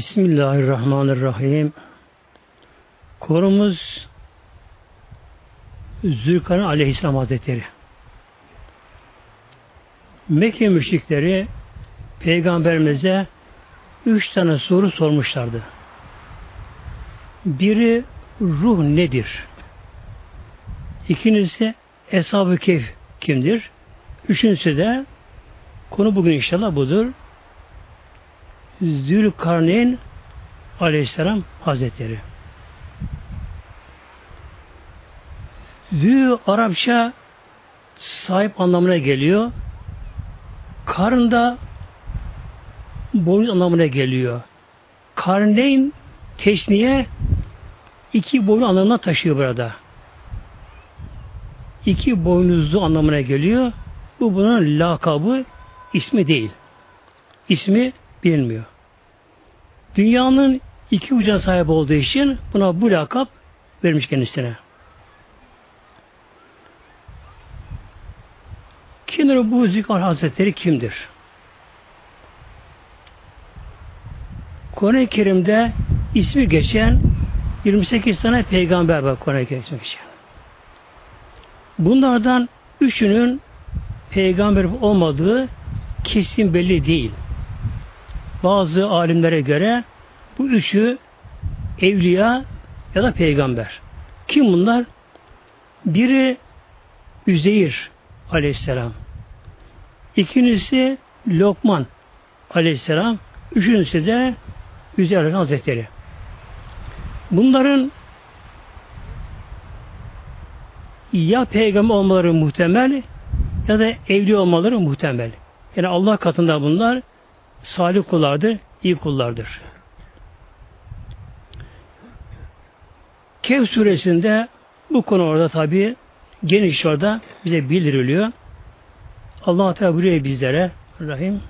Bismillahirrahmanirrahim. Konumuz Zülkarneyn Aleyhisselam Hazretleri. Mekke müşrikleri Peygamberimize üç tane soru sormuşlardı. Biri ruh nedir? İkincisi Eshab-ı Keyf kimdir? Üçüncüsü de konu bugün inşallah budur. Zülkarneyn Aleyhisselam Hazretleri. Zü Arapça sahip anlamına geliyor. Karında boynuz anlamına geliyor. Karneyn teşniye iki boyun anlamına taşıyor burada. İki boynuzlu anlamına geliyor. Bu bunun lakabı ismi değil. İsmi bilinmiyor. Dünyanın iki ucuna sahip olduğu için buna bu lakap vermiş kendisine. Kimdir bu Zikar Hazretleri kimdir? Kur'an-ı Kerim'de ismi geçen 28 tane peygamber var Kur'an-ı Kerim'de geçen. Bunlardan üçünün peygamber olmadığı kesin belli değil. Bazı alimlere göre bu üçü evliya ya da peygamber. Kim bunlar? Biri Üzeyir aleyhisselam. İkincisi Lokman aleyhisselam. Üçüncüsü de Üzeyir Hazretleri. Bunların ya peygamber olmaları muhtemel ya da evli olmaları muhtemel. Yani Allah katında bunlar salih kullardır, iyi kullardır. Kehf suresinde bu konu orada tabi geniş orada bize bildiriliyor. Allah Teala buyuruyor bizlere Rahim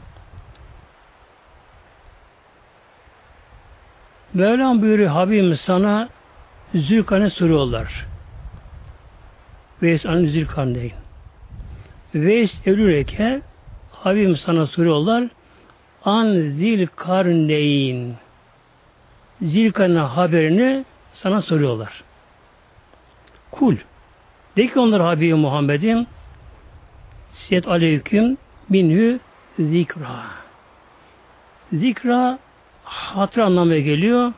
Mevlam buyuruyor Habibim sana Zülkarne soruyorlar. Veys an Zülkarneyn. Veys evlüleke Habibim sana soruyorlar. An Zilkarneyn. Zilkarne haberini sana soruyorlar. Kul. De ki onlar Habibi Muhammed'im Siyet aleyküm minhü zikra. Zikra hatıra anlamına geliyor.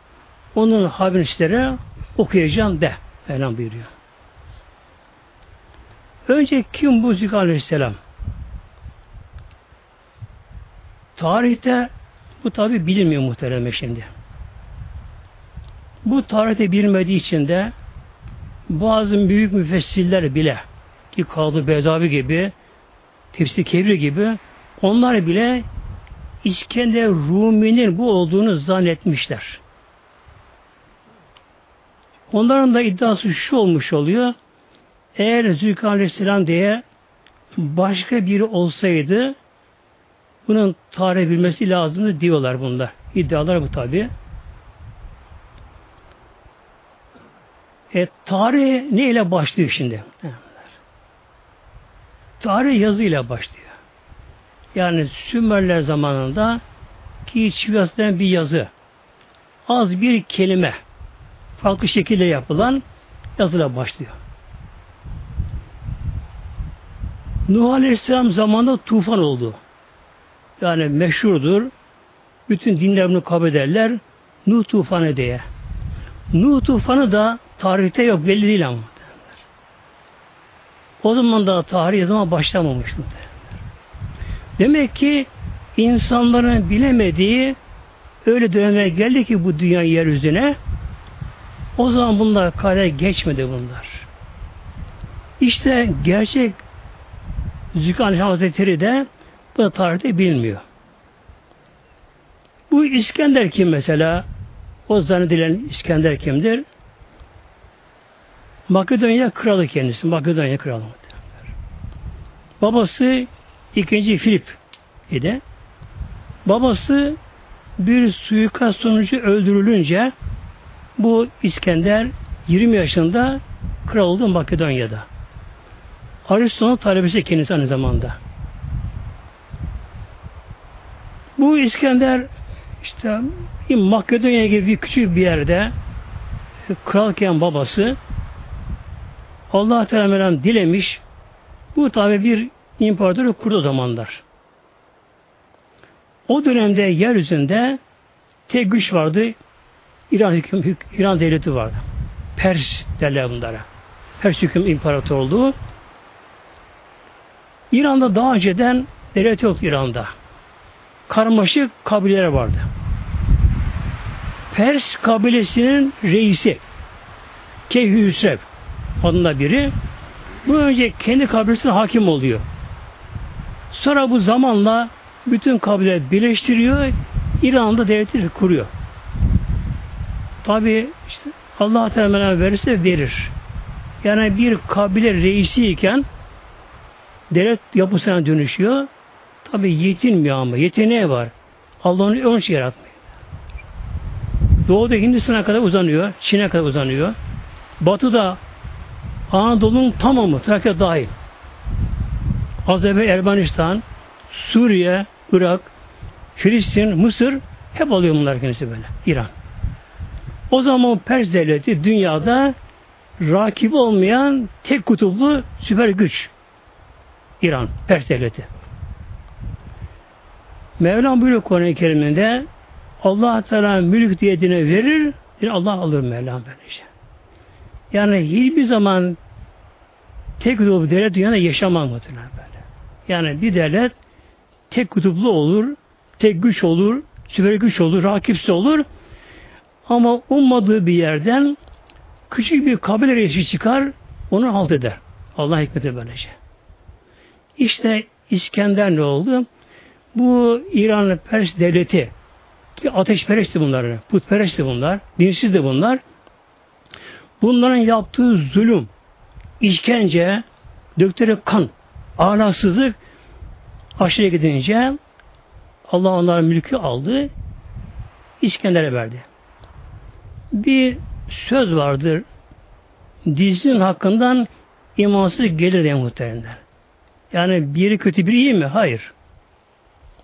Onun haberini okuyacağım de. Mevlam buyuruyor. Önce kim bu Zikra Aleyhisselam? Tarihte bu tabi bilinmiyor muhtereme şimdi. Bu tarihte bilmediği için de bazı büyük müfessirler bile ki Kadı Bedavi gibi Tefsir Kebri gibi onlar bile İskender Rumi'nin bu olduğunu zannetmişler. Onların da iddiası şu olmuş oluyor. Eğer Zülkan Aleyhisselam diye başka biri olsaydı bunun tarih bilmesi lazımdı diyorlar bunda. İddialar bu tabi. E, tarih ne ile başlıyor şimdi? Tarih yazıyla başlıyor. Yani Sümerler zamanında ki çiviyasından bir yazı az bir kelime farklı şekilde yapılan yazıyla başlıyor. Nuh Aleyhisselam zamanında tufan oldu. Yani meşhurdur. Bütün dinler bunu kabul ederler. Nuh tufanı diye. Nuh tufanı da tarihte yok belli değil ama. O zaman da tarih zaman başlamamıştı. Demek ki insanların bilemediği öyle dönemler geldi ki bu dünya yeryüzüne o zaman bunlar kare geçmedi bunlar. İşte gerçek Zülkan Hazretleri de bu da tarihte bilmiyor. Bu İskender kim mesela? O zannedilen İskender kimdir? Makedonya kralı kendisi. Makedonya kralı. Babası ikinci Filip idi. Babası bir suikast sonucu öldürülünce bu İskender 20 yaşında kral oldu Makedonya'da. Aristo'nun talebesi kendisi aynı zamanda. Bu İskender işte Makedonya gibi bir küçük bir yerde kralken babası Allah Teala dilemiş bu tabi bir imparatoru kurdu zamanlar. O dönemde yeryüzünde tek güç vardı. İran hüküm, hük, İran devleti vardı. Pers derler bunlara. Pers hüküm imparatorluğu. İran'da daha önceden devlet yok İran'da. Karmaşık kabileler vardı. Pers kabilesinin reisi Keyhü Hüsrev adında biri bu önce kendi kabilesine hakim oluyor. Sonra bu zamanla bütün kabile birleştiriyor, İran'da devleti kuruyor. Tabi işte Allah Teala verirse verir. Yani bir kabile reisi iken devlet yapısına dönüşüyor. Tabi yetinmiyor ama yeteneği var. Allah onu ön şey yaratmıyor. Doğuda Hindistan'a kadar uzanıyor, Çin'e kadar uzanıyor. Batıda Anadolu'nun tamamı, Trakya dahil. Azerbaycan, Ermenistan, Suriye, Irak, Filistin, Mısır hep alıyor bunlar kendisi böyle. İran. O zaman Pers devleti dünyada rakip olmayan tek kutuplu süper güç. İran, Pers devleti. Mevlam buyuruyor Kur'an-ı Kerim'inde Allah Teala mülk diyetine verir, Allah alır Mevlam böylece. Yani hiçbir zaman tek kutuplu devlet dünyada muhtemelen böyle. Yani bir devlet tek kutuplu olur, tek güç olur, süper güç olur, rakipsi olur. Ama ummadığı bir yerden küçük bir kabile reisi çıkar, onu halt eder. Allah hikmeti böylece. İşte İskender ne oldu? Bu İran Pers devleti ki ateşperestti bunlar, putperestti bunlar, dinsiz de bunlar. Bunların yaptığı zulüm, işkence, döktürü kan, ahlaksızlık aşırı gidince Allah onların mülkü aldı, İskender'e verdi. Bir söz vardır, dizinin hakkından imansız gelir diye muhteremler. Yani biri kötü biri iyi mi? Hayır.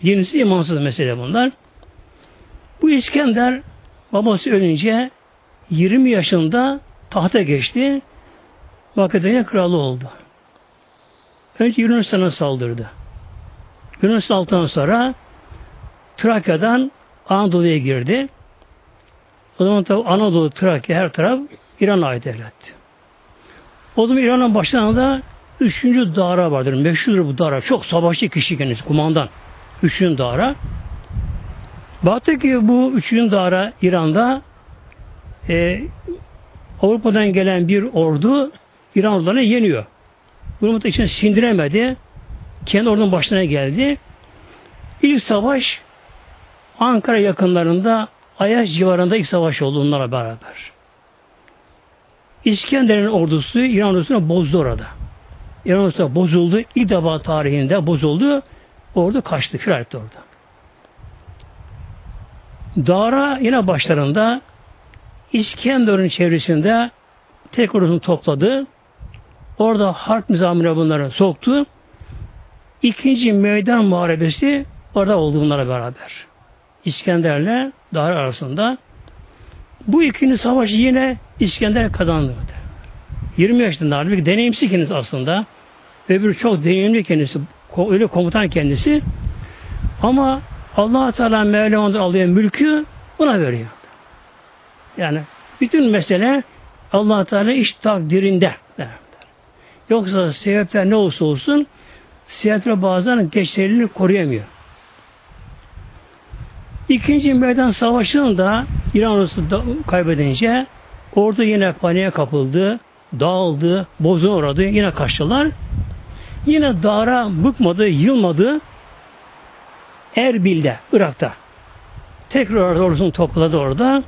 Birincisi imansız mesele bunlar. Bu İskender babası ölünce 20 yaşında tahta geçti. Makedonya kralı oldu. Önce Yunanistan'a saldırdı. Yunanistan'dan sonra Trakya'dan Anadolu'ya girdi. O zaman tabi Anadolu, Trakya her taraf İran'a ait devletti. O zaman İran'ın başlarında üçüncü dara vardır. Meşhurdur bu dara. Çok savaşçı kişi kendisi, kumandan. Üçüncü dara. Baktı ki bu üçüncü dara İran'da e, Avrupa'dan gelen bir ordu İran ordularını yeniyor. Bunu da içine sindiremedi. Kendi ordunun başına geldi. İlk savaş Ankara yakınlarında Ayaş civarında ilk savaş oldu onlarla beraber. İskender'in ordusu İran ordusunu bozdu orada. İran ordusu bozuldu. İlk defa tarihinde bozuldu. Ordu kaçtı. Firar etti orada. Dara yine başlarında İskender'in çevresinde tek ordusunu topladı. Orada harp nizamına bunları soktu. İkinci meydan muharebesi orada oldu bunlara beraber. İskender'le Dar arasında. Bu ikinci savaşı yine İskender kazandı. 20 yaşında halbuki deneyimsiz kendisi aslında. Öbürü çok deneyimli kendisi. Öyle komutan kendisi. Ama allah Teala Mevla alıyor mülkü buna veriyor. Yani bütün mesele allah Teala iş takdirinde. Yoksa sebepler ne olursa olsun sebepler bazen geçerliliğini koruyamıyor. İkinci meydan savaşında İran ordusu kaybedince orada yine paniğe kapıldı, dağıldı, bozun uğradı, yine kaçtılar. Yine dara bıkmadı, yılmadı. Erbil'de, Irak'ta. Tekrar ordusunu topladı orada.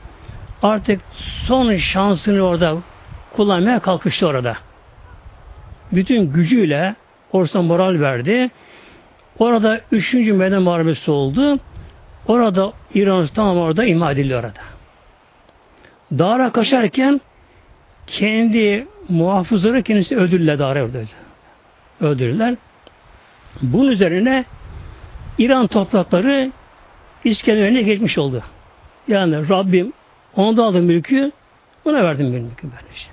Artık son şansını orada kullanmaya kalkıştı orada. Bütün gücüyle ordusuna moral verdi. Orada üçüncü meydan muharebesi oldu. Orada İran tam orada imha edildi orada. Dağra kaçarken kendi muhafızları kendisi öldürdüler Dağra orada. Öldürdüler. Bunun üzerine İran toprakları İskender önüne geçmiş oldu. Yani Rabbim ona da aldı mülkü, buna verdim mülkü böylece.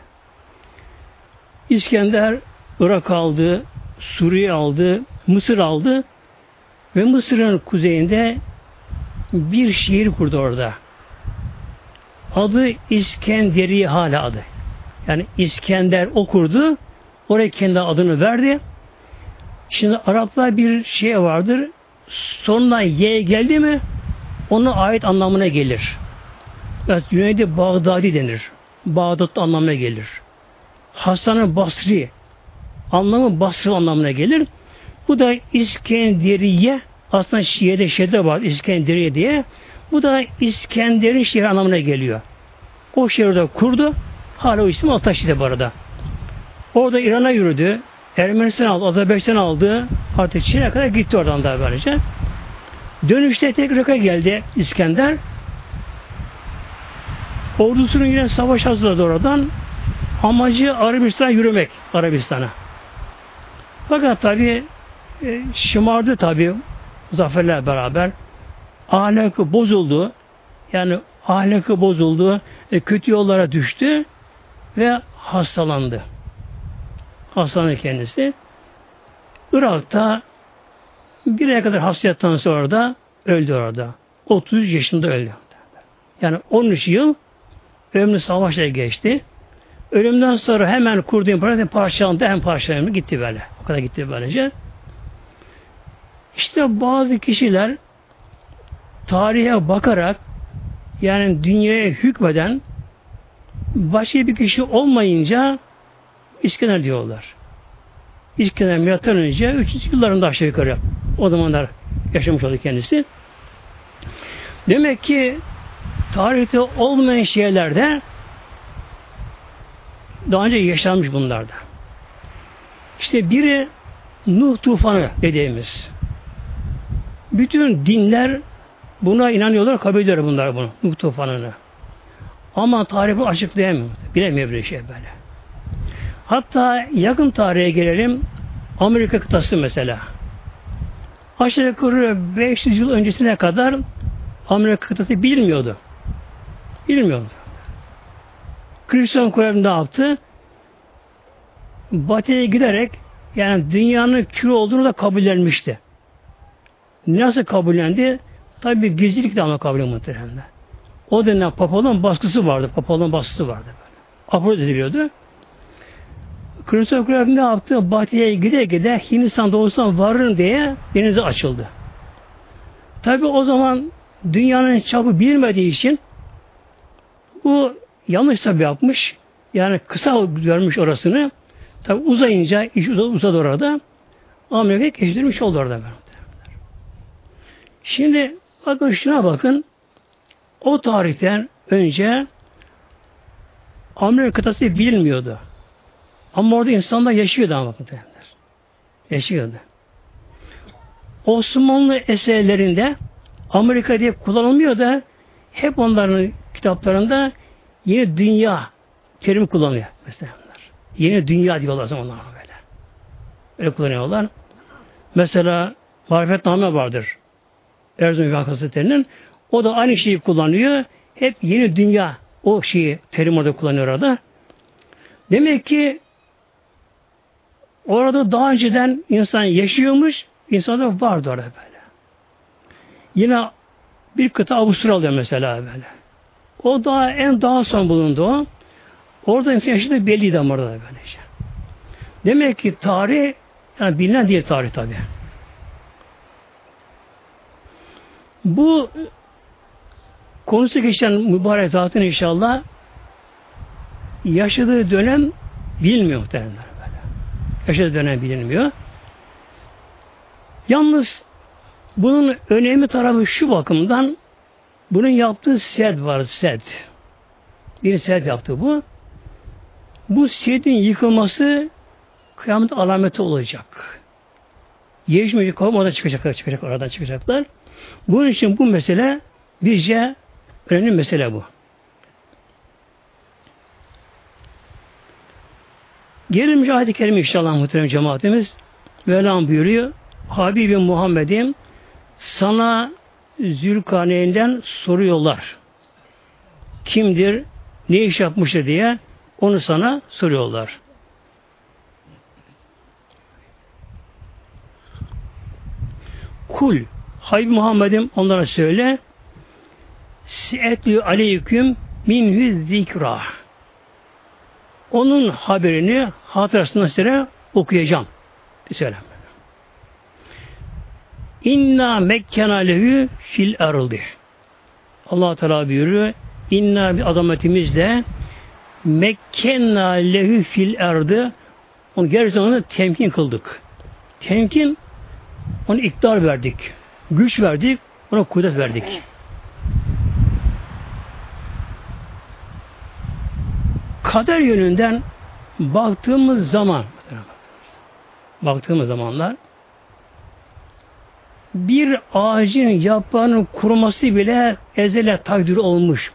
İskender Irak aldı, Suriye aldı, Mısır aldı ve Mısır'ın kuzeyinde bir şehir kurdu orada. Adı İskenderiye hala adı. Yani İskender okurdu. Oraya kendi adını verdi. Şimdi Araplar bir şey vardır. Sonuna Y geldi mi ona ait anlamına gelir. Evet, Güneyde Bağdadi denir. Bağdat anlamına gelir. Hasan Basri anlamı Basri anlamına gelir. Bu da İskenderiye aslında Şii'de şeyde var İskenderiye diye. Bu da İskender'in şehri anlamına geliyor. O şehirde kurdu. Hala o isim Altaşi'de bu arada. Orada İran'a yürüdü. Ermenistan aldı, Azerbaycan aldı. Artık Çin'e kadar gitti oradan da böylece. Dönüşte tekrar geldi İskender. Ordusunun yine savaş hazırladı oradan. Amacı Arabistan'a yürümek. Arabistan'a. Fakat tabi e, şımardı tabi zaferler beraber. Ahlakı bozuldu. Yani ahlakı bozuldu. E, kötü yollara düştü ve hastalandı. Hastalandı kendisi. Irak'ta bir ay kadar hastalıktan sonra da öldü orada. 33 yaşında öldü. Yani 13 yıl ömrü savaşla geçti. Ölümden sonra hemen kurduğu imparatorluğu parçalandı, hem parçalandı, gitti böyle. O kadar gitti böylece. İşte bazı kişiler tarihe bakarak yani dünyaya hükmeden başka bir kişi olmayınca İskender diyorlar. İskender milattan önce 300 yıllarında aşağı yukarı o zamanlar yaşamış oldu kendisi. Demek ki tarihte olmayan şeylerde daha önce yaşanmış bunlarda. İşte biri Nuh tufanı dediğimiz. Bütün dinler buna inanıyorlar, kabul ediyorlar bunlar bunu, Nuh tufanını. Ama tarihi açıklayamıyor. Bilemiyor bir şey böyle. Hatta yakın tarihe gelelim. Amerika kıtası mesela. Aşağı yukarı 500 yıl öncesine kadar Amerika kıtası bilmiyordu. Bilmiyordu. Hristiyan Kolomb ne yaptı? Batı'ya giderek yani dünyanın kür olduğunu da kabullenmişti. Nasıl kabullendi? Tabi gizlilik de ama kabul muhtemelen. O dönem papalığın baskısı vardı. Papalığın baskısı vardı. Aporoz ediliyordu. Kolomb ne yaptı? Batı'ya gide gide Hindistan doğusuna varırım diye denize açıldı. Tabi o zaman dünyanın çapı bilmediği için bu yanlış tabi yapmış. Yani kısa görmüş orasını. Tabi uzayınca iş uzadı, orada. Amerika'yı keşfedilmiş oldu orada. Şimdi bakın şuna bakın. O tarihten önce Amerika kıtası bilinmiyordu. Ama orada insanlar yaşıyordu ama bakın. Yaşıyordu. Osmanlı eserlerinde Amerika diye kullanılmıyor da hep onların kitaplarında yeni dünya terimi kullanıyor mesela. Yeni dünya diyorlar zamanlar böyle. Öyle kullanıyorlar. Mesela marifetname vardır. Erzurum İlhan Hazretleri'nin. O da aynı şeyi kullanıyor. Hep yeni dünya o şeyi terim orada kullanıyor orada. Demek ki orada daha önceden insan yaşıyormuş, insan da vardı orada böyle. Yine bir kıta Avustralya mesela böyle. O daha en daha son bulundu o. Orada insan yaşadığı belliydi ama orada böylece. Demek ki tarih, yani bilinen diye tarih tabi. Bu konusu geçen mübarek zatın inşallah yaşadığı dönem bilmiyor muhtemelen Yaşadığı dönem bilinmiyor. Yalnız bunun önemli tarafı şu bakımdan bunun yaptığı sed var, sed. Bir sed yaptı bu. Bu sedin yıkılması kıyamet alameti olacak. Yeşmeyecek kavim orada çıkacaklar, çıkacak, oradan çıkacaklar. Bunun için bu mesele bizce önemli mesele bu. Gelinmiş ayet-i kerime inşallah muhterem cemaatimiz Mevlam buyuruyor Habibim Muhammed'im sana Zülkarneyn'den soruyorlar. Kimdir, ne iş yapmıştır diye onu sana soruyorlar. Kul, Habib Muhammed'im onlara söyle, Si'etlü aleyküm minhü zikra. Onun haberini hatırasına size okuyacağım. Söyle. İnna mekkena lehu fil arıldı. Allah Teala buyuruyor. İnna bir azametimizle mekkenna lehu fil erdi onu gerçekten temkin kıldık. Temkin onu iktidar verdik. Güç verdik. Ona kudret verdik. Kader yönünden baktığımız zaman baktığımız zamanlar bir ağacın yaprağının kuruması bile ezele takdir olmuş.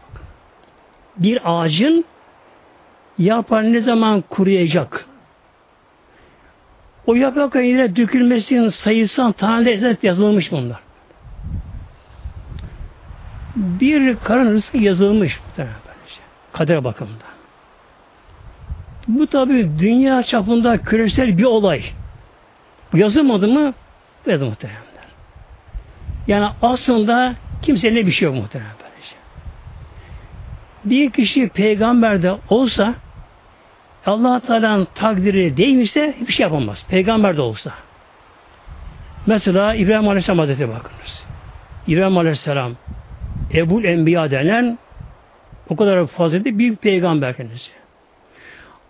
Bir ağacın yaprağı ne zaman kuruyacak? O yaprakların yine dökülmesinin sayısı tane ezele yazılmış bunlar. Bir karın rızkı yazılmış. Kader bakımında. Bu tabi dünya çapında küresel bir olay. Yazılmadı mı? Yazılmadı muhtemelen. Yani aslında kimsenin bir şey yok muhtemelen böylece. Bir kişi peygamber de olsa allah Teala'nın takdiri değilse hiçbir şey yapamaz. Peygamber de olsa. Mesela İbrahim Aleyhisselam Hazretleri bakınız. İbrahim Aleyhisselam Ebul Enbiya denen o kadar fazla büyük peygamber kendisi.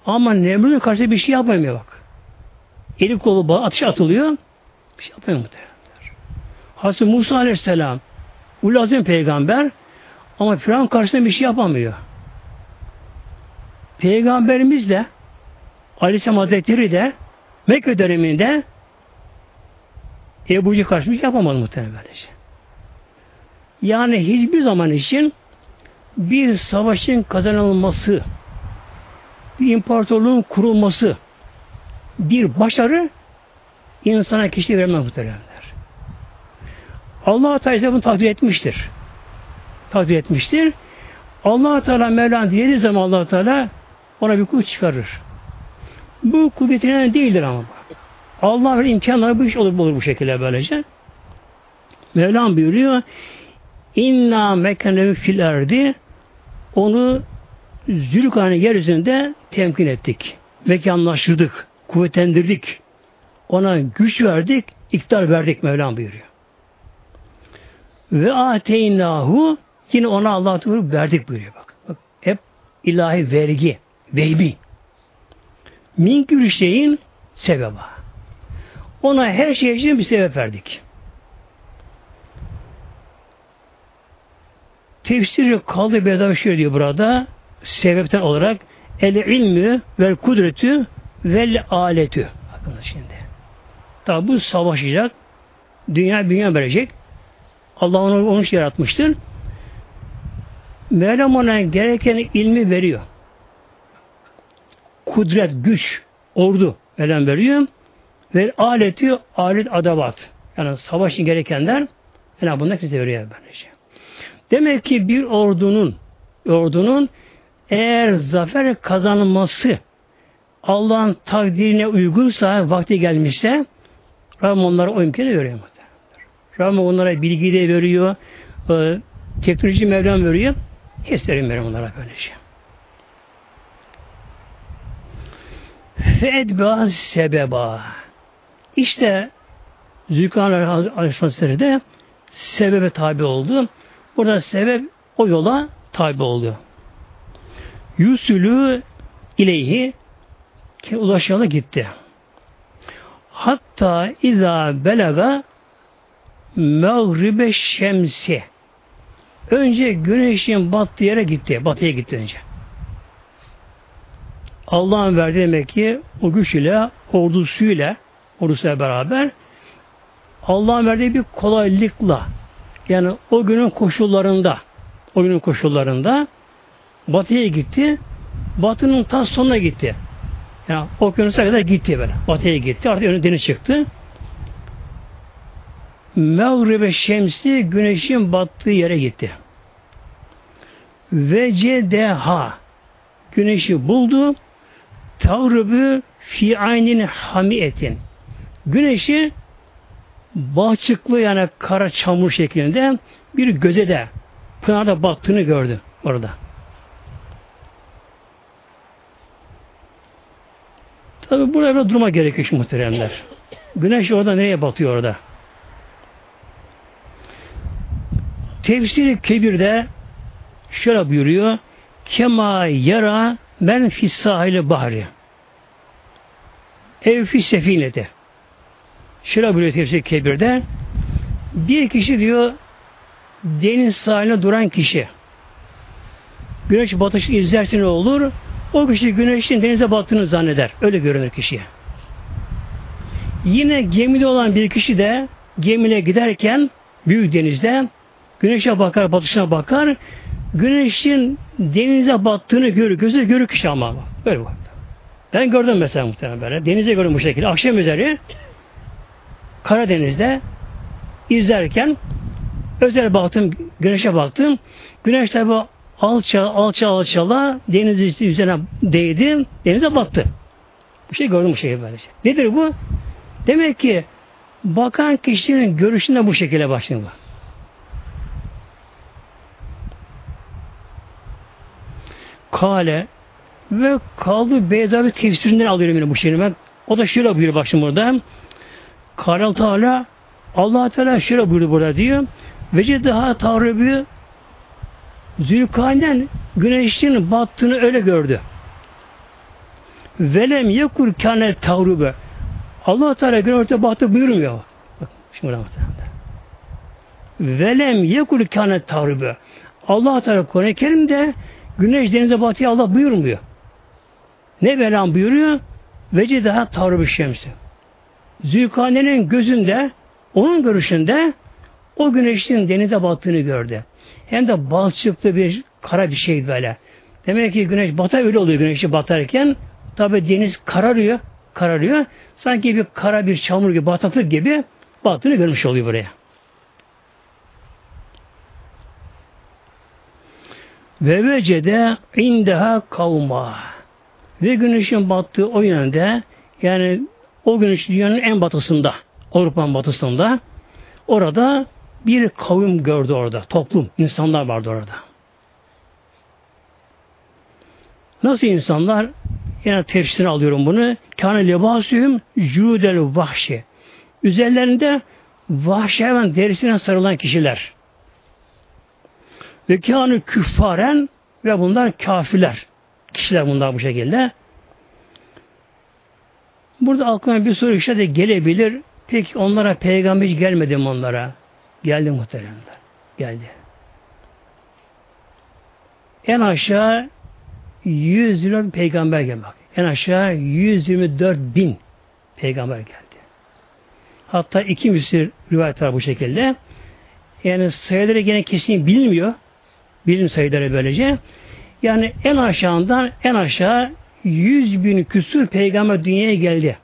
Ama Nemrut'un karşısında bir şey yapamıyor bak. Eli kolu bağ, atış atılıyor. Bir şey yapamıyor muhtemelen. Hazreti Musa Aleyhisselam Ulu Azim peygamber ama Firavun karşısında bir şey yapamıyor. Peygamberimiz de Aleyhisselam Hazretleri de Mekke döneminde Ebu Cehil karşısında şey yapamadı muhtemelen böylece. Yani hiçbir zaman için bir savaşın kazanılması, bir imparatorluğun kurulması, bir başarı insana kişi vermez muhtemelen. Allah Teala bunu takdir etmiştir. Takdir etmiştir. Allah Teala Mevlana dilediği zaman Allah Teala ona bir kul çıkarır. Bu kuvvetine değildir ama. Allah ve imkanları bu iş olur, olur bu şekilde böylece. Mevlam buyuruyor İnna mekanevi fil erdi onu zülkane yeryüzünde temkin ettik. Mekanlaştırdık, kuvvetlendirdik. Ona güç verdik, iktidar verdik Mevlam buyuruyor. Ve ateynahu yine ona Allah Teala verdik buyuruyor bak. bak. Hep ilahi vergi, veybi. Min şeyin sebeba. Ona her şey için bir sebep verdik. Tefsiri kaldı bedava şöyle diyor burada sebepten olarak el ilmi vel kudretü vel aletü. Bakın şimdi. Tabi bu savaşacak. Dünya dünya verecek. Allah onu onun için yaratmıştır. Mevlam ona gereken ilmi veriyor. Kudret, güç, ordu Mevlam veriyor. Ve aleti, alet adavat. Yani savaşın gerekenler yani bunlar kimse veriyor böylece. Demek ki bir ordunun ordunun eğer zafer kazanılması Allah'ın takdirine uygunsa, vakti gelmişse Rabbim onlara o imkanı veriyor. Rabbim onlara bilgi de veriyor. E, teknoloji Mevlam veriyor. Hislerim veriyor onlara böylece. Fedba sebeba. İşte Zülkan Aleyhisselatü de sebebe tabi oldu. Burada sebep o yola tabi oluyor. Yusülü ileyhi ki ulaşana gitti. Hatta izâ belaga mağribe şemsi. Önce güneşin battığı yere gitti. Batıya gitti önce. Allah'ın verdiği demek ki o güç ile, ordusuyla, ordusuyla beraber Allah'ın verdiği bir kolaylıkla yani o günün koşullarında o günün koşullarında batıya gitti. Batının tam sonuna gitti. Yani okyanusa kadar gitti böyle. Batıya gitti. Artık önü deniz çıktı. Mağribe şemsi güneşin battığı yere gitti. Ve cedeha güneşi buldu. Tavrıbı fi aynin hamiyetin. Güneşi bahçıklı yani kara çamur şeklinde bir göze de pınarda battığını gördü orada. Tabi burada bir durma gerekiyor muhteremler. Güneş orada nereye batıyor orada? Tefsiri Kebir'de şöyle buyuruyor. Kema yara men fis sahili bahri. Ev fi sefinete. Şöyle buyuruyor tefsir Kebir'de. Bir kişi diyor deniz sahiline duran kişi. Güneş batışı izlerse ne olur? O kişi güneşin denize battığını zanneder. Öyle görünür kişiye. Yine gemide olan bir kişi de gemine giderken büyük denizde güneşe bakar, batışına bakar. Güneşin denize battığını görür. Gözü görür kişi ama. Böyle bak. Ben gördüm mesela muhtemelen böyle. Denize gördüm bu şekilde. Akşam üzeri Karadeniz'de izlerken özel baktım, güneşe baktım. Güneş tabi alça alça alçala deniz üzerine değdi, denize battı. Bu şey gördüm bu şeyi böylece. Nedir bu? Demek ki bakan kişinin görüşünde bu şekilde başlıyor. Kale ve kaldı Beyza bir tefsirinden alıyorum yine bu şeyi ben. O da şöyle buyuruyor bak şimdi burada. Karal Teala Allah Teala şöyle buyuruyor burada diyor. Vece daha Tavrebi Zülkarneyn güneşin battığını öyle gördü. Velem yekur kâne tavrube. Allah Teala güneşte battı buyurmuyor. Bak şimdi Velem yekur kâne tavrube. Allah Teala Kur'an-ı Kerim'de güneş denize batıyor Allah buyurmuyor. Ne velan buyuruyor? Vece daha tavrube şemsi. Zülkarneyn'in gözünde, onun görüşünde o güneşin denize battığını gördü. Hem de balçıklı bir kara bir şey böyle. Demek ki güneş batar öyle oluyor güneşi batarken. Tabi deniz kararıyor, kararıyor. Sanki bir kara bir çamur gibi, bataklık gibi battığını görmüş oluyor buraya. Ve vecede indeha kavma. Ve güneşin battığı o yönde yani o güneş dünyanın en batısında Avrupa'nın batısında orada bir kavim gördü orada. Toplum, insanlar vardı orada. Nasıl insanlar? Yani tefsirini alıyorum bunu. Kâne lebâsühüm cûdel vahşi. Üzerlerinde vahşi hayvan derisine sarılan kişiler. Ve kâne küffaren ve bunlar kafirler. Kişiler bunlar bu şekilde. Burada aklıma bir soru işte de gelebilir. Peki onlara peygamber hiç gelmedi mi onlara? Geldi muhteremler. Geldi. En aşağı 120 peygamber geldi. Bak. En aşağı 124 bin peygamber geldi. Hatta iki müsir rivayet var bu şekilde. Yani sayıları gene kesin bilmiyor. Bilim sayıları böylece. Yani en aşağından en aşağı 100 bin küsur peygamber dünyaya geldi.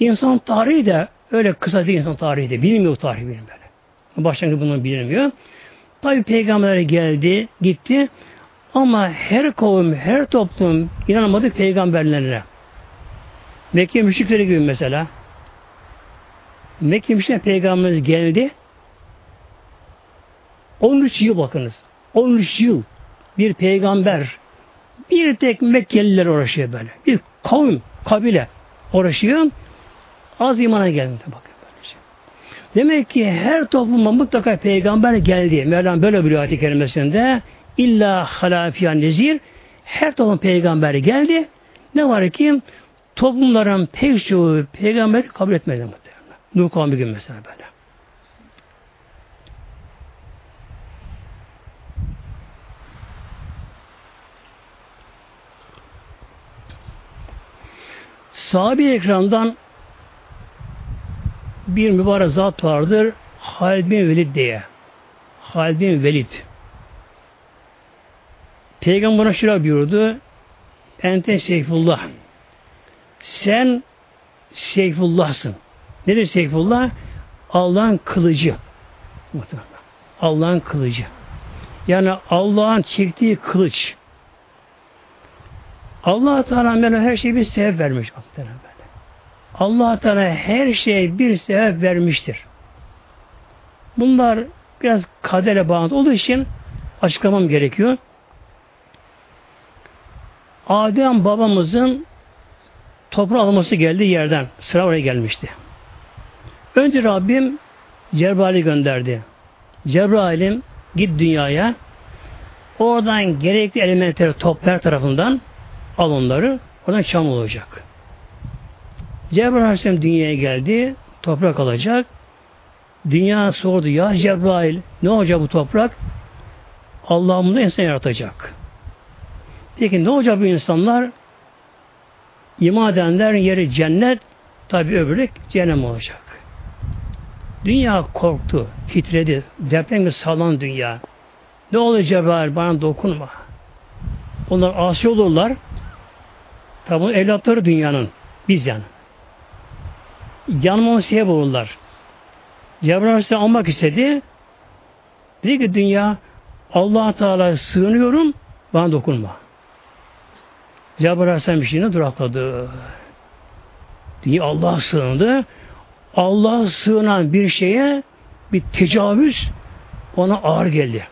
İnsan tarihi de öyle kısa değil insan tarihi de. Bilmiyor tarihi benim böyle. Başlangıç bunu bilmiyor. Tabi peygamber geldi, gitti. Ama her kavim, her toplum inanmadı peygamberlerine. Mekke müşrikleri gibi mesela. Mekke müşrikleri peygamberimiz geldi. 13 yıl bakınız. 13 yıl bir peygamber bir tek Mekkeliler uğraşıyor böyle. Bir kavim, kabile uğraşıyor. Az imana gelmedi bakın. Böylece. Demek ki her topluma mutlaka peygamber geldi. Mevlam böyle bir ayet-i kerimesinde illa halafiyan nezir her toplum peygamber geldi. Ne var ki toplumların pek çoğu peygamber kabul etmedi muhtemelen. Nuh kavmi gibi mesela böyle. Sahabi ekrandan bir mübarek zat vardır. Halid bin Velid diye. Halid bin Velid. Peygamber şöyle buyurdu. Ente Seyfullah. Sen Seyfullah'sın. Nedir Seyfullah? Allah'ın kılıcı. Allah'ın kılıcı. Yani Allah'ın çektiği kılıç. Allah Teala her şeyi bir sebep vermiş. Allah Teala her şeye bir sebep vermiştir. Bunlar biraz kadere bağlı olduğu için açıklamam gerekiyor. Adem babamızın toprağı alması geldi yerden. Sıra oraya gelmişti. Önce Rabbim Cebrail'i gönderdi. Cebrail'im git dünyaya oradan gerekli elementleri toplar tarafından al onları oradan çam olacak. Cebrail Aleyhisselam dünyaya geldi toprak alacak dünya sordu ya Cebrail ne olacak bu toprak Allah bunu insan yaratacak. Peki ne olacak bu insanlar? İman yeri cennet, tabi öbürlük cehennem olacak. Dünya korktu, titredi, depremde sallan dünya. Ne olur Cebrail bana dokunma. Onlar asi olurlar. Tabi evlatları dünyanın, biz yani. Yanmamı sebep olurlar. Cebrail Aleyhisselam almak istedi. Dedi ki dünya allah Teala sığınıyorum bana dokunma. Cebrail Aleyhisselam işini durakladı. Dünya Allah sığındı. Allah sığınan bir şeye bir tecavüz ona ağır geldi.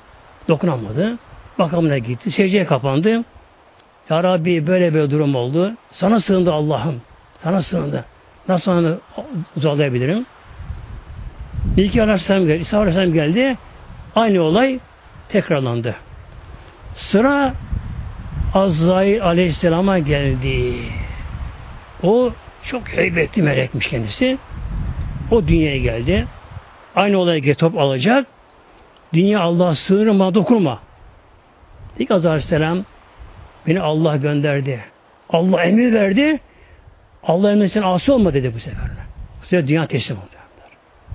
Dokunamadı. Makamına gitti. Secdeye kapandı. Ya Rabbi böyle bir durum oldu. Sana sığındı Allah'ım. Sana sığındı. Nasıl onu uzaklayabilirim? İlki Aleyhisselam geldi. İsa Aleyhisselam geldi. Aynı olay tekrarlandı. Sıra Azrail Aleyhisselam'a geldi. O çok heybetli melekmiş kendisi. O dünyaya geldi. Aynı olaya getop alacak. Dünya Allah sığınma dokunma. İlk Azrail Aleyhisselam beni Allah gönderdi. Allah emir verdi. Allah emrine asi olma dedi bu sefer. Bu sefer dünya teslim oldu.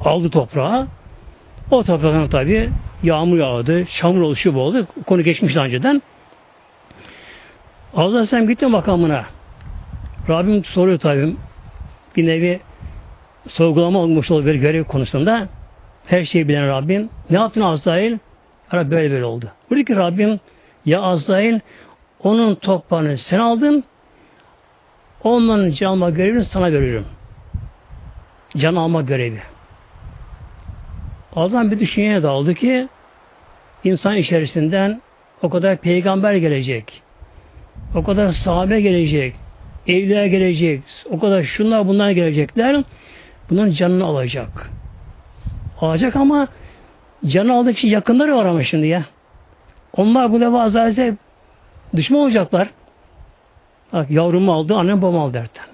Aldı toprağı. O topraktan tabi yağmur yağdı, çamur oluşu oldu. Konu geçmiş daha önceden. Allah Aleyhisselam gitti makamına. Rabbim soruyor tabi. Bir nevi sorgulama olmuş olur bir görev konusunda. Her şeyi bilen Rabbim. Ne yaptın Azrail? Rabbi böyle böyle oldu. Buradaki Rabbim ya Azrail onun toprağını sen aldın onların can alma görevini sana veriyorum. Can alma görevi. Azam bir düşünceye daldı ki insan içerisinden o kadar peygamber gelecek. O kadar sahabe gelecek. Evliya gelecek. O kadar şunlar bunlar gelecekler. Bunların canını alacak. Alacak ama canı aldığı kişi yakınları var ama şimdi ya. Onlar bu leva azalete düşman olacaklar. Yavrumu aldı, annem babamı aldı derken.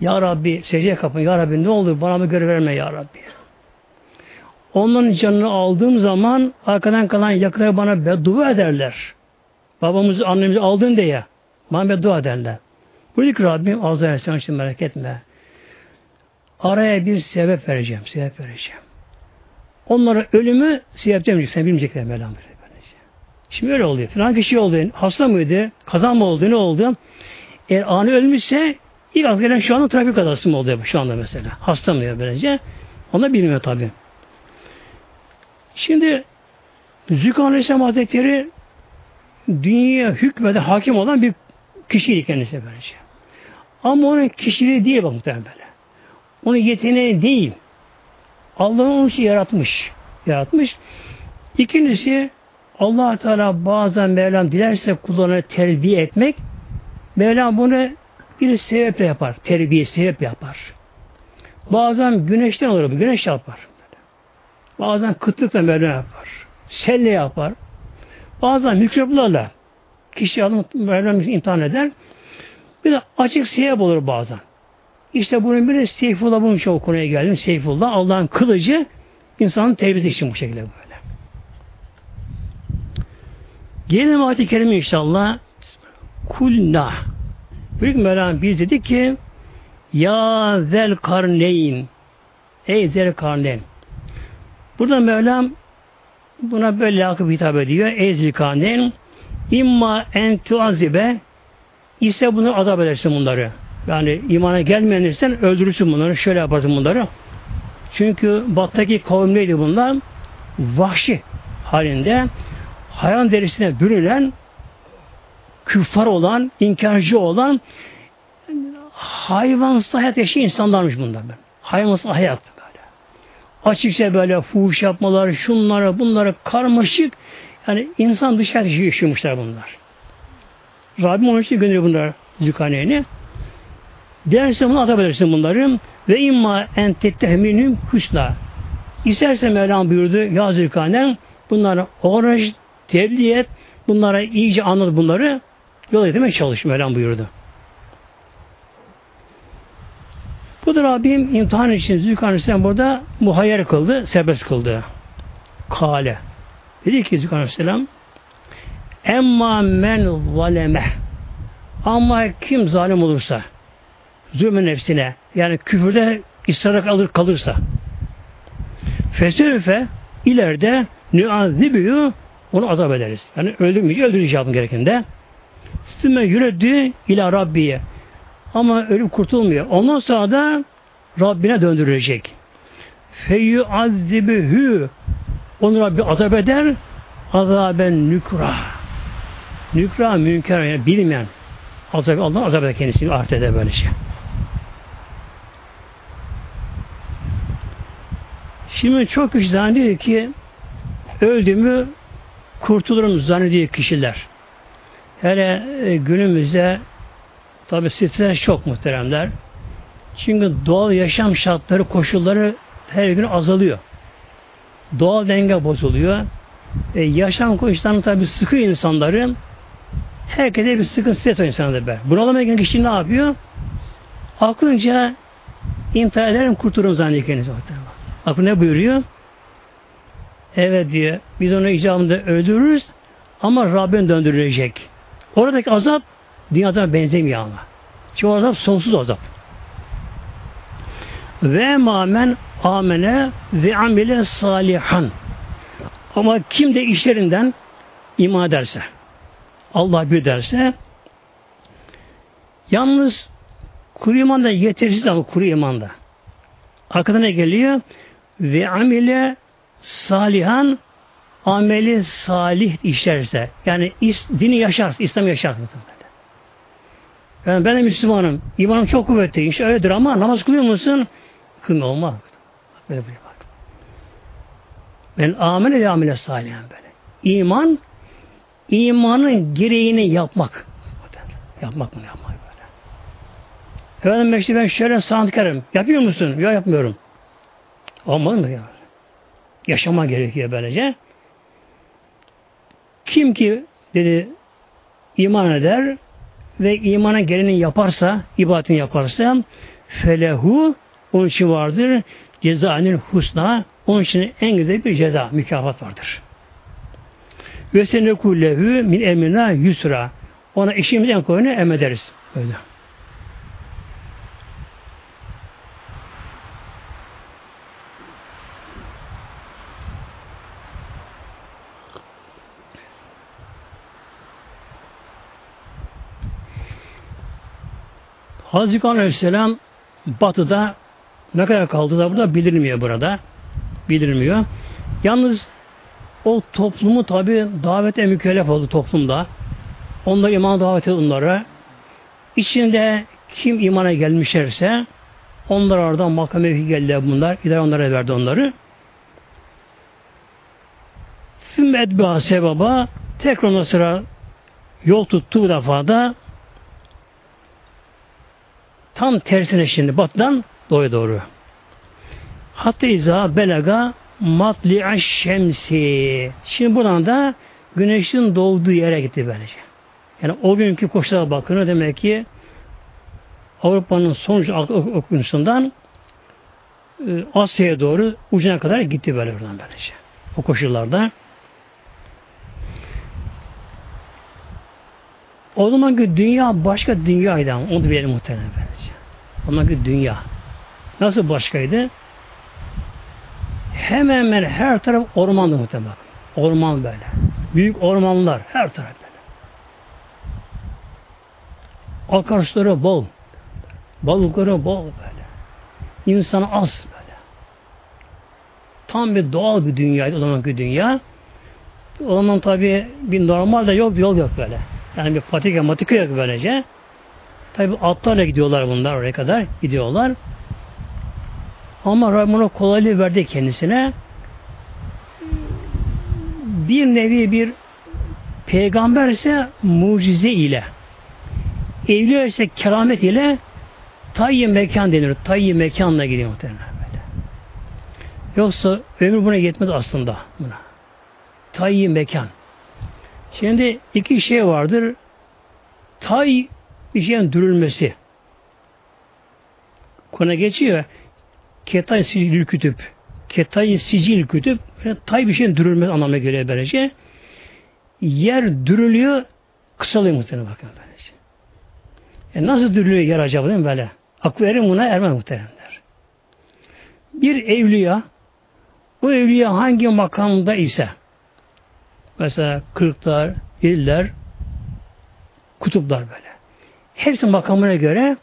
Ya Rabbi secdeye kapın. Ya Rabbi ne olur bana bir görev verme Ya Rabbi. Onların canını aldığım zaman arkadan kalan yakınlar bana beddua ederler. Babamızı, annemizi aldın diye. Bana beddua ederler. Buradaki Rabbim azze ve sen için merak etme. Araya bir sebep vereceğim. Sebep vereceğim. Onlara ölümü sebep demeyecek. Sen bilmeyecekler Mevlam. Şimdi öyle oluyor. Falan kişi oldu. Hasta mıydı? Kazan mı oldu? Ne oldu? Eğer ani ölmüşse ilk aklı gelen şu anda trafik kazası mı oldu şu anda mesela? Hasta mı ya böylece? Onu bilmiyor tabii. Şimdi Zülkan Aleyhisselam Hazretleri dünyaya hükmede hakim olan bir kişiydi kendisi böylece. Ama onun kişiliği değil bak muhtemelen böyle. Onun yeteneği değil. Allah'ın onu için yaratmış. Yaratmış. İkincisi allah Teala bazen Mevlam dilerse kullarını terbiye etmek Mevlam bunu bir sebeple yapar. Terbiye sebep yapar. Bazen güneşten olur. Güneş yapar. Bazen kıtlıkla Mevla yapar. Selle yapar. Bazen mikroplarla kişi alın Mevlam imtihan eder. Bir de açık sebep olur bazen. İşte bunun bir de Seyfullah bunun o konuya geldim. Seyfullah Allah'ın kılıcı insanın tevbisi için bu şekilde böyle. Gelelim ayet-i kerime inşallah. Kulna. Büyük Mevlam biz dedi ki Ya zel karneyn Ey zel karneyn Burada Mevlam buna böyle lakıp hitap ediyor. Ey zilkanen imma en tuazibe ise bunu azap edersin bunları. Yani imana gelmeyenirsen öldürürsün bunları. Şöyle yaparsın bunları. Çünkü battaki kavim neydi bunlar? Vahşi halinde hayvan derisine bürülen küffar olan, inkarcı olan hayvansız hayat yaşayan insanlarmış bunlar. Ben. Hayvansız hayat böyle. Açıkça böyle fuhuş yapmaları, şunlara, bunlara karmaşık yani insan dışı yaşıyormuşlar bunlar. Rabbim onun için gönderiyor bunlar Zülkarneyn'i. Derse bunu atabilirsin bunları. Ve imma en tettehminüm husna. İsterse Mevlam buyurdu ya Zülkarneyn bunları uğraş, tebliğ et, bunlara iyice anlat bunları yol etmeye çalış Mevlam buyurdu. Bu da Rabbim imtihan için Zülkarneyn burada muhayyer kıldı, serbest kıldı. Kale. Dedi ki Zülkarneyn Emma men zaleme ama kim zalim olursa zulmün nefsine yani küfürde ısrarak alır kalırsa feserife ileride nüazibüyü onu azap ederiz. Yani öldürmeyeceği öldüreceğim gerekinde. Sümme yüreddi ila Rabbiye. Ama ölüp kurtulmuyor. Ondan sonra da Rabbine döndürülecek. Feyyü azibühü onu Rabbi azap eder azaben nükra. Nükra münker yani bilmeyen azap Allah azap eder kendisini ahirette böyle şey. Şimdi çok kişi zannediyor ki öldüğümü kurtulurum zannediyor kişiler. Hele e, günümüzde tabi stres çok muhteremler. Çünkü doğal yaşam şartları, koşulları her gün azalıyor. Doğal denge bozuluyor. E, yaşam koşullarını tabi sıkı insanları herkese bir sıkıntı stres o insanlar be. Bunalamaya kişi ne yapıyor? Aklınca intihar ederim kurtulurum zannediyor kendisi. Aklı ne buyuruyor? Evet diyor. Biz onu icabında öldürürüz ama Rabbin döndürülecek. Oradaki azap dünyada benzemiyor ama. Çünkü azap sonsuz azap. Ve mamen amene ve amile salihan. Ama kim de işlerinden iman ederse, Allah bir derse, yalnız kuru iman da yetersiz ama kuru iman da. Arkadan ne geliyor? Ve amile salihan ameli salih işlerse yani is, dini yaşar, İslam yaşar. Yani ben de Müslümanım. İmanım çok kuvvetli. İşte öyledir ama namaz kılıyor musun? Kılma olmaz. Böyle böyle bak. Ben amele ve amele salihan böyle. İman imanın gereğini yapmak. Yapmak mı yapmak böyle. Efendim işte ben şöyle sanatkarım. Yapıyor musun? Ya yapmıyorum. Olmadı mı ya? Yaşama gerekiyor böylece. Kim ki dedi iman eder ve imana geleni yaparsa, ibadetini yaparsa felehu onun için vardır cezanil husna onun için en güzel bir ceza, mükafat vardır. Ve senekullehu min emrina yusra ona işimizden koyunu emrederiz. Öyle. Hazreti Aleyhisselam batıda ne kadar kaldı da burada bilinmiyor burada. Bilinmiyor. Yalnız o toplumu tabi davete mükellef oldu toplumda. Onlar iman davet ediyor onlara. İçinde kim imana gelmişlerse onlar oradan makam mevki geldiler bunlar. İdare onlara verdi onları. Sümme etbiha sebaba tekrar ondan sıra yol tuttu bu defa da Tam tersine şimdi batıdan doğuya doğru. Hatta iza belaga matli'a şemsi. Şimdi buradan da güneşin doğduğu yere gitti böylece. Yani o günkü koşullara bakın demek ki Avrupa'nın sonuç okyanusundan e, Asya'ya doğru ucuna kadar gitti böyle buradan böylece. O koşullarda. O zamanki dünya başka dünyaydı ama onu bilelim muhtemelen böylece. O zamanki dünya. Nasıl başkaydı? Hemen hemen her taraf ormandı muhtemelen. Orman böyle. Büyük ormanlar her taraf böyle. Akarsuları bol. Balıkları bol böyle. İnsan az böyle. Tam bir doğal bir dünyaydı o zamanki dünya. O zaman tabi bir normal de yok, yol yok böyle. Yani bir patika matika yok böylece. Tabi atlarla gidiyorlar bunlar oraya kadar gidiyorlar. Ama Rabbim kolaylığı verdi kendisine. Bir nevi bir peygamber ise mucize ile evliya ise keramet ile tayyi mekan denir. Tayyi mekanla gidiyor muhtemelen böyle. Yoksa ömür buna yetmez aslında buna. Tayyi mekan. Şimdi iki şey vardır. Tay bir şeyin dürülmesi. Konu geçiyor. Ketay sicil kütüp. Ketay sicil kütüp. Yani tay bir şeyin dürülmesi anlamına geliyor böylece. Yer dürülüyor, kısalıyor muhtemelen bakın böylece. E nasıl dürülüyor yer acaba değil mi böyle? Aklı erir buna ermez muhteremler. Bir evliya o evliya hangi makamda ise mesela kırklar, iller, kutuplar böyle. Hepsi makamına göre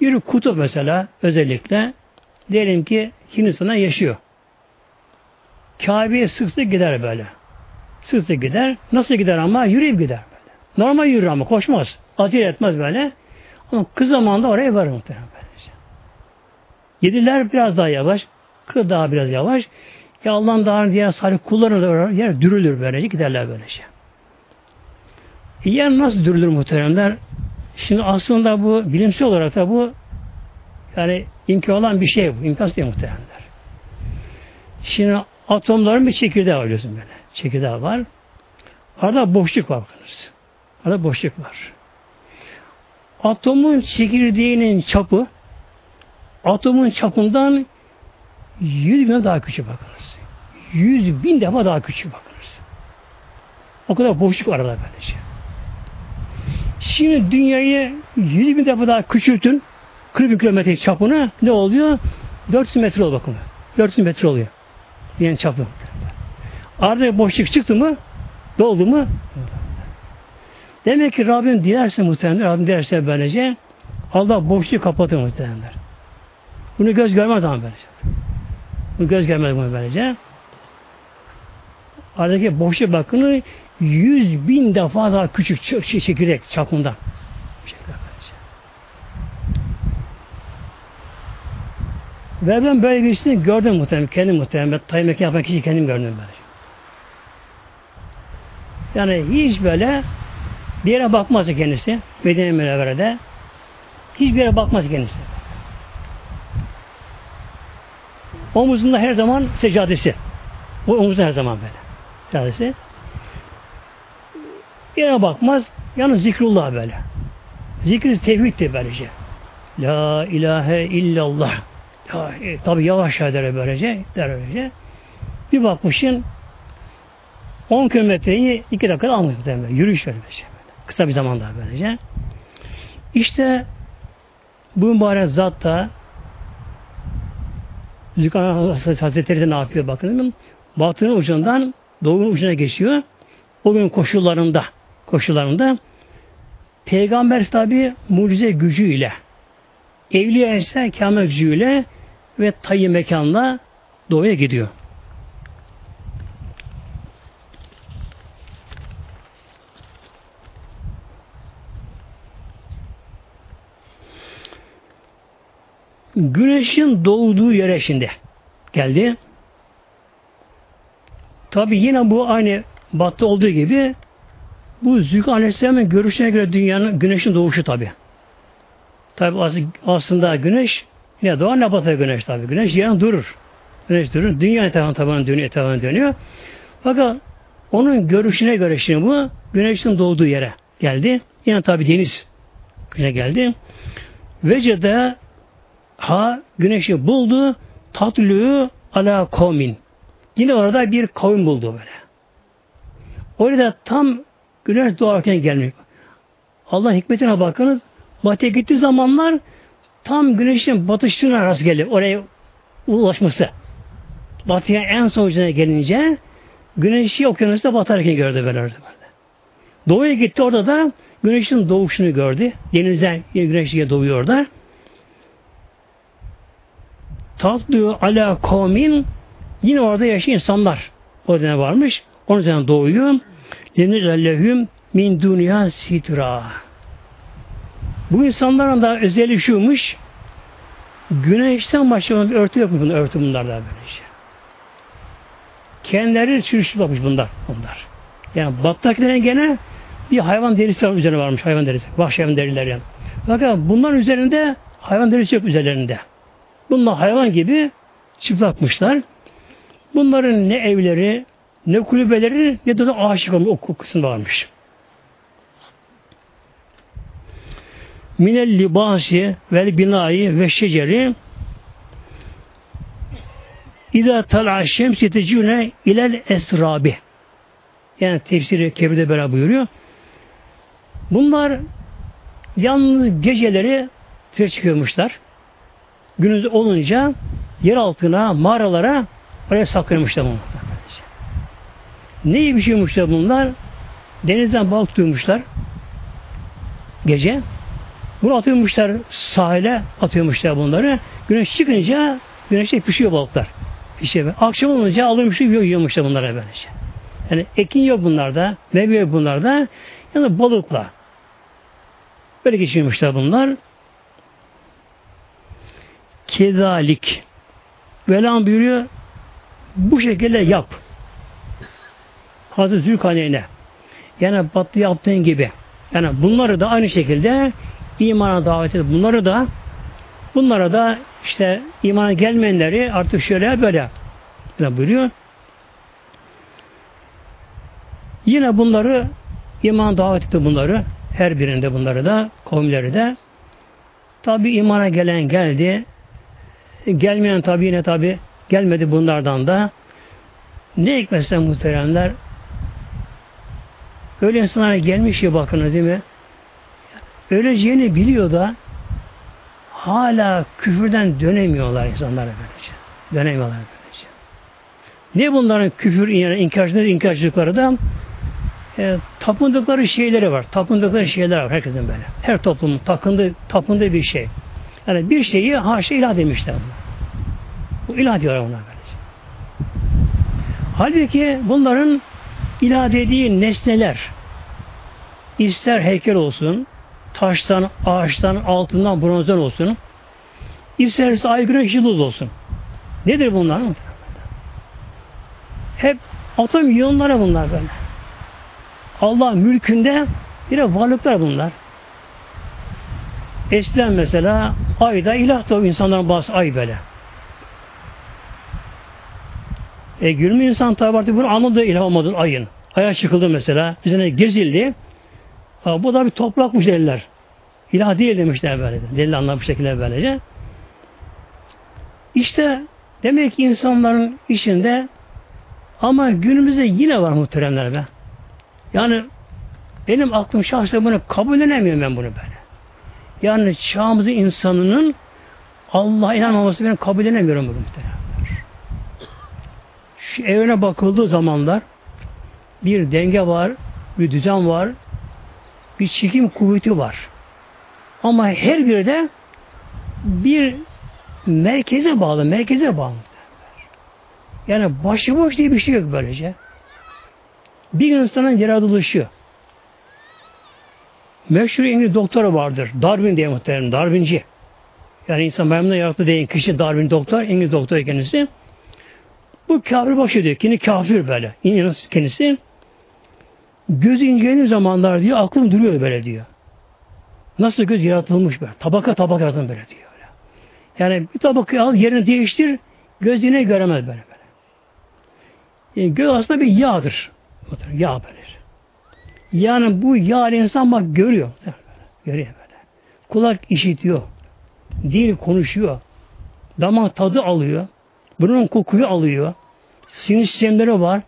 bir kutup mesela özellikle diyelim ki Hindistan'da yaşıyor. Kabe'ye sık sık gider böyle. Sık sık gider. Nasıl gider ama? Yürüyüp gider böyle. Normal yürür ama koşmaz. Acele etmez böyle. Ama kız zamanında oraya varır muhtemelen böylece. Yediler biraz daha yavaş. Kız daha biraz yavaş. Ya Allah'ın daha diğer salih kullarına yer dürülür böylece. Giderler böylece. Yer nasıl dürülür muhteremler? Şimdi aslında bu bilimsel olarak da bu yani imkan olan bir şey bu. İmkansız değil muhteremler. Şimdi atomların bir çekirdeği var biliyorsun böyle. Çekirdeği var. Arada boşluk var bakınız. Arada boşluk var. Atomun çekirdeğinin çapı atomun çapından yüz bin daha küçük bakınız. Yüz bin defa daha küçük bakınız. O kadar boşluk var arada böylece. Şimdi dünyayı yüz bin defa daha küçültün 40 bin kilometre çapına ne oluyor? 400 metre oluyor bakın. 400 metre oluyor. Yani çapı. Arada boşluk çıktı mı doldu mu Demek ki Rabbim dilerse muhtemelen, Rabbim dilerse böylece Allah boşluğu kapatır muhtemelen. Bunu göz görmez ama böylece. Bunu göz görmez bunu böylece. Aradaki boşluk bakını yüz bin defa daha küçük çekirdek çapında. Ve ben böyle birisini gördüm muhtemelen, kendim muhtemelen. Tayyip yapan kişi kendim gördüm böyle. Yani hiç böyle bir yere bakmaz kendisi. Medine Münevvere'de. Hiçbir yere bakmaz kendisi. Omuzunda her zaman secadesi. Bu omuzunda her zaman böyle. Bir yere bakmaz. Yalnız zikrullah böyle. Zikri tevhiddir böylece. La ilahe illallah. Ya, e, tabi yavaş der böylece. Der böylece. Bir bakmışın 10 kilometreyi 2 dakikada almış. Yürüyüş böylece. Kısa bir zamanda böylece. İşte bu mübarek zat da Zülkan Hazretleri de ne yapıyor bakın. Batının ucundan doğunun ucuna geçiyor. O gün koşullarında koşullarında Peygamber tabi mucize gücüyle evliya ise kâme gücüyle ve tayyi mekanla doğuya gidiyor. Güneşin doğduğu yere şimdi geldi. Tabi yine bu aynı battı olduğu gibi bu Zülkü Aleyhisselam'ın görüşüne göre dünyanın güneşin doğuşu tabi. Tabi aslında güneş ne doğar ne batar güneş tabi. Güneş yarın durur. Güneş durur. Dünya etrafına tabanı dönüyor, etrafına dönüyor. Fakat onun görüşüne göre şimdi bu güneşin doğduğu yere geldi. Yine tabi deniz güne geldi. Vecede ha güneşi buldu tatlüğü ala kavmin. Yine orada bir kavim buldu böyle. Orada tam güneş doğarken gelmiyor. Allah hikmetine bakınız. Batıya gittiği zamanlar tam güneşin batışına rast geldi. Oraya ulaşması. Batıya en son ucuna gelince güneşi okyanusta batarken gördü böyle. Doğuya gitti orada da güneşin doğuşunu gördü. Denizden güneş doğuyor orada. tatlı ala kavmin yine orada yaşayan insanlar o dönem varmış. Onun üzerine doğuyor. Lenirellehüm min dünya sitra. Bu insanların da özelliği şuymuş. Güneşten başlayan bir örtü yapmış bunlar, örtü bunlar da böylece. Kendileri sürüşlü yapmış bunlar. bunlar. Yani battakilerin gene bir hayvan derisi üzerine varmış hayvan derisi. Vahşi hayvan derileri yani. Fakat bunların üzerinde hayvan derisi yok üzerlerinde. Bunlar hayvan gibi çıplakmışlar. Bunların ne evleri, ne kulübeleri ne de aşık olmuş o varmış. Minel libasi vel binayı ve şeceri İza tal'a şems yetecüne ilel esrabi. Yani tefsiri kebirde beraber buyuruyor. Bunlar yalnız geceleri tır çıkıyormuşlar. Günüz olunca yer altına, mağaralara oraya saklanmışlar bunlar. Ne bir şeymişler bunlar? Denizden balık tutmuşlar. Gece. Bunu atıyormuşlar sahile atıyormuşlar bunları. Güneş çıkınca güneşte pişiyor balıklar. Pişiyor. Akşam olunca alıyormuşlar yiyormuşlar bunlara böylece. Yani ekin yok bunlarda, meyve yok bunlarda. Yani balıkla. Böyle geçirmişler bunlar. Kedalik. Velan buyuruyor bu şekilde yap. Hazreti Zülkarneyn'e. Yani batı yaptığın gibi. Yani bunları da aynı şekilde imana davet edip bunları da bunlara da işte imana gelmeyenleri artık şöyle böyle böyle buyuruyor. Yine bunları iman davet etti bunları. Her birinde bunları da kavimleri de tabi imana gelen geldi. Gelmeyen tabi yine tabi gelmedi bunlardan da. Ne hikmetse muhteremler öyle insanlara gelmiş ya bakınız değil mi? Öleceğini biliyor da hala küfürden dönemiyorlar insanlar böylece. Dönemiyorlar böylece. Ne bunların küfür, yani inkarcılıkları, inkarcılıkları da e, tapındıkları şeyleri var. Tapındıkları şeyler var herkesin böyle. Her toplumun takındığı, tapındığı bir şey. Yani bir şeyi haşa ilah demişler. Bu ilah diyorlar bunlar böylece. Halbuki bunların ilah dediği nesneler ister heykel olsun, taştan, ağaçtan, altından, bronzdan olsun, isterse ay güneş yıldız olsun. Nedir bunlar? Hep atom yığınları bunlar böyle. Allah mülkünde bir varlıklar bunlar. Eskiden mesela ayda ilah da insanların bazı ay böyle. E günümüz insan tabi artık bunu anladı ilah olmadığını ayın. Aya çıkıldı mesela. Üzerine gezildi. Ha, bu da bir toprakmış dediler. İlah değil demişler böyle. Delil anlamış şekilde böylece. İşte demek ki insanların içinde ama günümüzde yine var muhteremler be. Yani benim aklım şahsen bunu kabul edemiyorum ben bunu böyle. Yani çağımızın insanının Allah'a inanmaması ben kabul edemiyorum bunu muhteremler. Şu evine bakıldığı zamanlar bir denge var, bir düzen var, bir çekim kuvveti var. Ama her biri de bir merkeze bağlı, merkeze bağlı. Yani başıboş diye bir şey yok böylece. Bir insanın yaratılışı. Meşhur İngiliz doktoru vardır. Darwin diye muhtemelen. Darwinci. Yani insan maymunla yarattı değil. Kişi Darwin doktor. İngiliz doktor kendisi. Bu kafir başı diyor. Kendi kafir böyle. İngiliz kendisi. Göz incelediği zamanlar diyor aklım duruyor böyle diyor. Nasıl göz yaratılmış böyle. Tabaka tabaka yaratılmış böyle diyor. Yani bir tabakayı al yerini değiştir göz yine göremez böyle böyle. Yani göz aslında bir yağdır. Yağ böyle. Yani bu yağ insan bak görüyor. Görüyor böyle. Kulak işitiyor. Dil konuşuyor. Damak tadı alıyor. Bunun kokuyu alıyor. Sinir sistemleri var.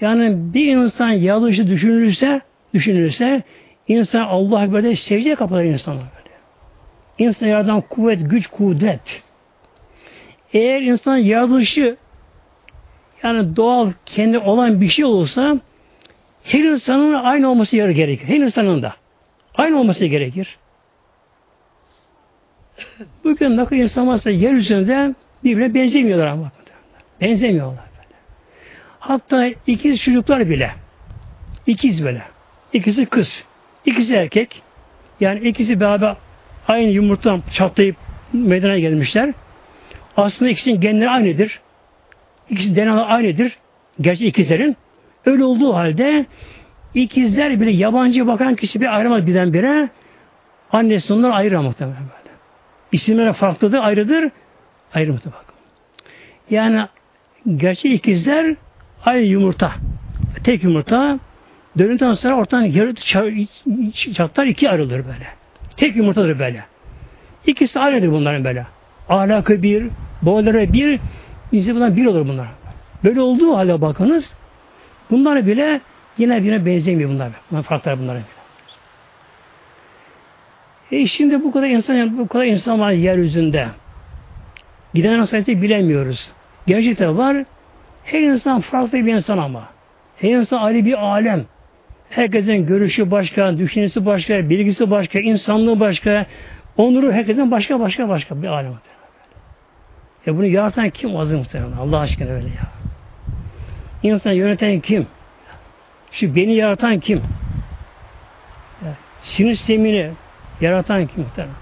Yani bir insan yanlışı düşünülürse düşünülürse insan Allah Ekber'de secdeye kapatır insanlar böyle. İnsan yaradan kuvvet, güç, kudret. Eğer insan yaratılışı yani doğal kendi olan bir şey olursa her insanın aynı olması gerekir. Her insanın da. Aynı olması gerekir. Bugün kadar insan varsa yeryüzünde Birbirine benzemiyorlar ama. Benzemiyorlar böyle. Hatta ikiz çocuklar bile ikiz böyle. İkisi kız. İkisi erkek. Yani ikisi beraber aynı yumurtadan çatlayıp meydana gelmişler. Aslında ikisinin genleri aynıdır. İkisi DNA aynıdır. Gerçi ikizlerin. Öyle olduğu halde ikizler bile yabancı bakan kişi bir ayrılmaz birdenbire. Annesi onları ayırır muhtemelen böyle. İsimleri farklıdır, ayrıdır. Ayrı bakın. Yani gerçek ikizler aynı yumurta. Tek yumurta döndükten sonra ortadan yarı çatlar iki ayrılır böyle. Tek yumurtadır böyle. İkisi aynıdır bunların böyle. Ahlakı bir, boyları bir, bizi bunlar bir olur bunlar. Böyle olduğu halde bakınız bunlar bile yine birbirine benzemiyor bunlar. Bunlar farklar bunların. E şimdi bu kadar insan bu kadar insan var yeryüzünde. Giden sayısı bilemiyoruz. Gerçekten var. Her insan farklı bir insan ama. Her insan ayrı bir alem. Herkesin görüşü başka, düşüncesi başka, bilgisi başka, insanlığı başka, onuru herkesin başka başka başka bir alem. E bunu yaratan kim azı muhtemelen? Allah aşkına öyle ya. İnsan yöneten kim? Şu beni yaratan kim? Sinir sistemini yaratan kim muhtemelen?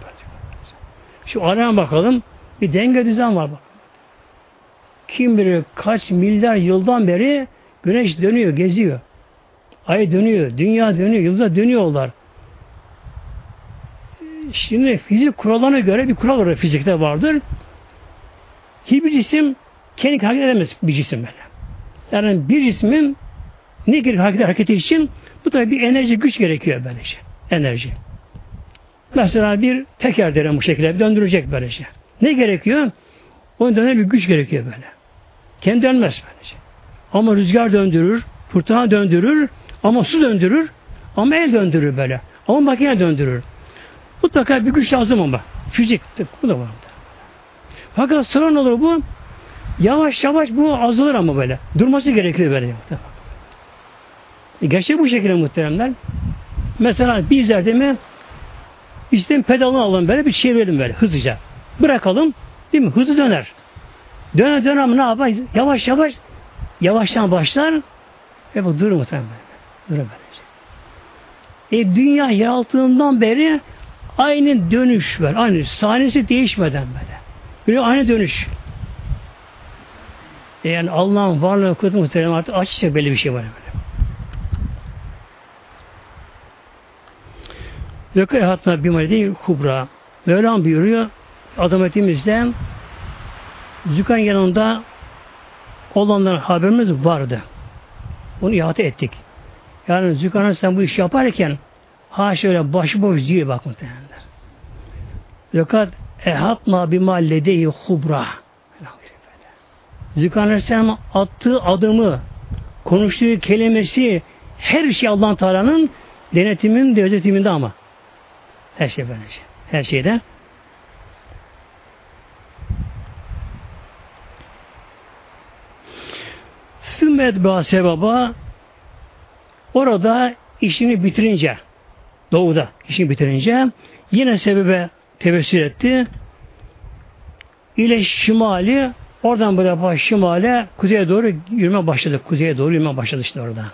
Şu aleme bakalım. Bir denge düzen var bak. Kim bilir kaç milyar yıldan beri güneş dönüyor, geziyor. Ay dönüyor, dünya dönüyor, yıldızlar dönüyorlar. Şimdi fizik kurallarına göre bir kural var fizikte vardır. Hiçbir cisim kendi hareket edemez bir cisim böyle. Yani bir cismin ne gerek hareket hareketi için bu da bir enerji güç gerekiyor böylece. Enerji. Mesela bir teker derim bu şekilde döndürecek böylece. Ne gerekiyor? Onun dönen bir güç gerekiyor böyle. Kendi dönmez böylece. Ama rüzgar döndürür, fırtına döndürür, ama su döndürür, ama el döndürür böyle. Ama makine döndürür. Mutlaka bir güç lazım ama. Fizik, bu da var. Fakat sonra ne olur bu? Yavaş yavaş bu azalır ama böyle. Durması gerekiyor böyle. E gerçek bu şekilde muhteremler. Mesela bizler değil mi? İşte pedalını alalım böyle bir çevirelim böyle hızlıca. Bırakalım. Değil mi? Hızlı döner. Döner döner ne yapar? Yavaş yavaş yavaştan başlar ve bu durur muhtemelen. Durur böylece. E dünya yaratıldığından beri aynı dönüş var. Aynı sahnesi değişmeden böyle. Böyle aynı dönüş. E yani Allah'ın varlığı kudreti muhtemelen artık açıkça belli bir şey var böyle. Ve hatta bir değil kubra. Mevlam buyuruyor azametimizde Zükan yanında olanların haberimiz vardı. Bunu ihate ettik. Yani Zükan sen bu işi yaparken ha şöyle başıboş değil bak muhtemelenler. Fakat ehatna bima ledeyi hubra. Zükan Aleyhisselam attığı adımı, konuştuğu kelimesi her şey Allah'ın Teala'nın denetimin, gözetiminde ama. Her şey böylece. Her şeyde. Sümmet sebaba orada işini bitirince doğuda işini bitirince yine sebebe tevessül etti. İle şimali oradan bu defa şimale kuzeye doğru yürüme başladı. Kuzeye doğru yürüme başladı işte orada.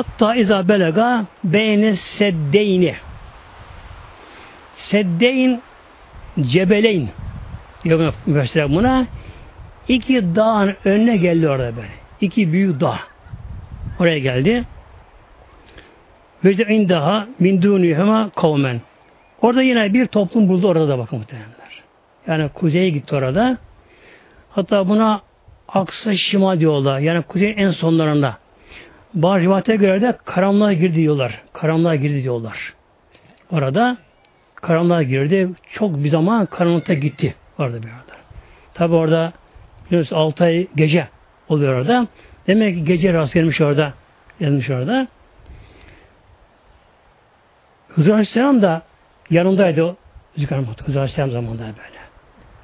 Hatta iza belega beyne seddeyni. Seddeyn cebeleyn diyor buna. iki dağın önüne geldi orada böyle. İki büyük dağ. Oraya geldi. Ve de indaha min dunihema kavmen. Orada yine bir toplum buldu orada da bakın muhtemelenler. Yani kuzeye gitti orada. Hatta buna Aksa Şimal diyorlar. Yani kuzeyin en sonlarında. Bazı rivayete göre de karanlığa girdi diyorlar. Karanlığa girdi diyorlar. Orada karanlığa girdi. Çok bir zaman karanlıkta gitti. Orada bir arada. Tabi orada biliyorsunuz 6 ay gece oluyor orada. Demek ki gece rast gelmiş orada. Gelmiş orada. Hızır Aleyhisselam da yanındaydı. Hızır Aleyhisselam zamanında böyle.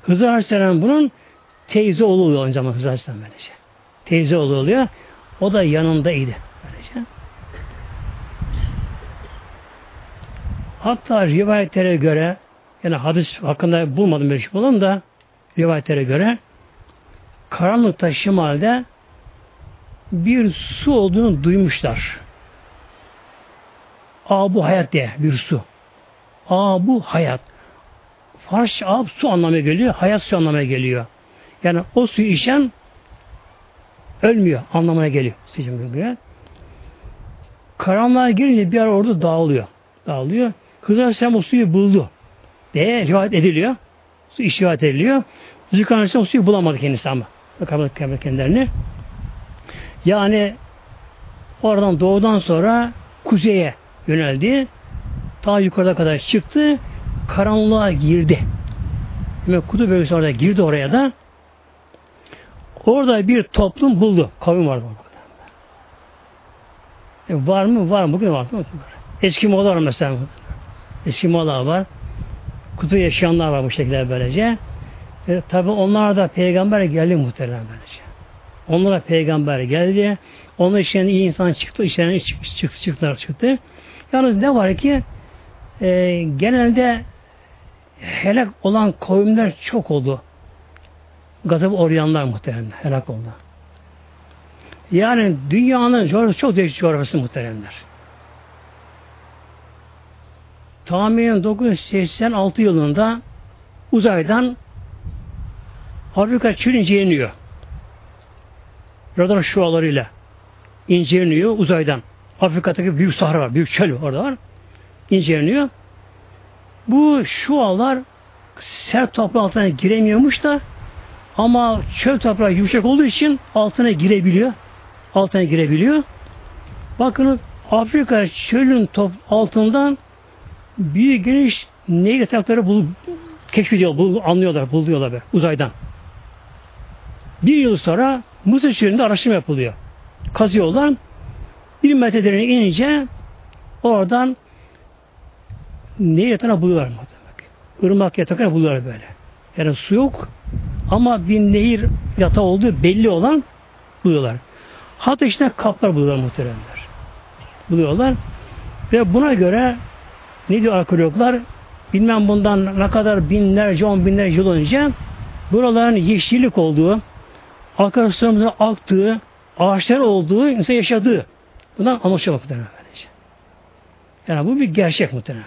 Hızır Aleyhisselam bunun teyze oğlu oluyor aynı zamanda Hızır Aleyhisselam böylece. Teyze oğlu oluyor. O da yanındaydı. Böylece. Hatta rivayetlere göre yani hadis hakkında bulmadım bir şey bulun da rivayetlere göre karanlıkta şimalde bir su olduğunu duymuşlar. Abu hayat diye bir su. Abu hayat. Farsça ab su anlamına geliyor, hayat su anlamına geliyor. Yani o suyu içen ölmüyor anlamına geliyor. Sıcım gibi. Karanlığa girince bir ara orada dağılıyor. Dağılıyor. Hızır Aleyhisselam o suyu buldu. Diye rivayet ediliyor. Su iş rivayet ediliyor. Zülkan Aleyhisselam o suyu bulamadı kendisi ama. Bakamadı kendilerini. Yani oradan doğudan sonra kuzeye yöneldi. Daha yukarıda kadar çıktı. Karanlığa girdi. Demek kutu bölgesi orada girdi oraya da. Orada bir toplum buldu. Kavim vardı orada. E var mı? Var mı? Bugün var mı? Eski Moğollar mesela. Eski Moğollar var. Kutu yaşayanlar var bu şekilde böylece. E, Tabi onlar da peygamber geldi muhtemelen böylece. Onlara peygamber geldi. Onun için iyi insan çıktı, işlerine çıktı, çıktı, çıktılar çıktı. Yalnız ne var ki e, genelde helak olan kavimler çok oldu. Gazap oryanlar muhtemelen helak oldu. Yani dünyanın coğrafyası çok değişik coğrafyası muhteremler. Tahminen 986 yılında uzaydan Afrika çöl inceleniyor. Radar şualarıyla inceleniyor uzaydan. Afrika'daki büyük sahra var, büyük çöl orada var. İnceleniyor. Bu şualar sert toprağın altına giremiyormuş da ama çöl toprağı yumuşak olduğu için altına girebiliyor. Altına girebiliyor. Bakın Afrika çölün top altından büyük geniş nehir yatakları bulup keşfediyor, bul, anlıyorlar, buluyorlar be, uzaydan. Bir yıl sonra Mısır çölünde araştırma yapılıyor. Kazıyorlar. Bir metre derine inince oradan nehir yatağına buluyorlar. Irmak yatakına buluyorlar böyle. Yani su yok ama bir nehir yatağı olduğu belli olan buluyorlar. Hatta işte kaplar buluyorlar muhteremler. Buluyorlar. Ve buna göre ne diyor arkeologlar? Bilmem bundan ne kadar binlerce, on binlerce yıl önce buraların yeşillik olduğu, akarsularımızın aktığı, ağaçlar olduğu, insan yaşadığı. Bundan anlaşılmak muhtemelen böylece. Yani bu bir gerçek muhtemelen.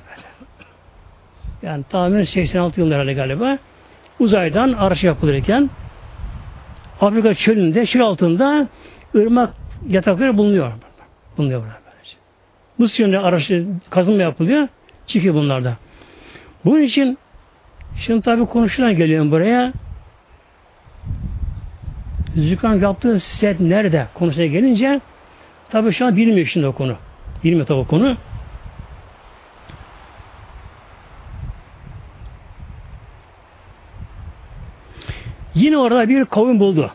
Yani tahmin 86 yılında galiba uzaydan araç yapılırken Afrika çölünde, çöl altında ırmak yatakları bulunuyor. Bulunuyor böylece. Mısır yönünde araç kazınma yapılıyor. Çıkıyor bunlarda. Bunun için şimdi tabi konuşulan geliyorum buraya. Zükan yaptığı set nerede konusuna gelince tabi şu an bilmiyor şimdi o konu. Bilmiyor tabi o konu. Yine orada bir kavim buldu.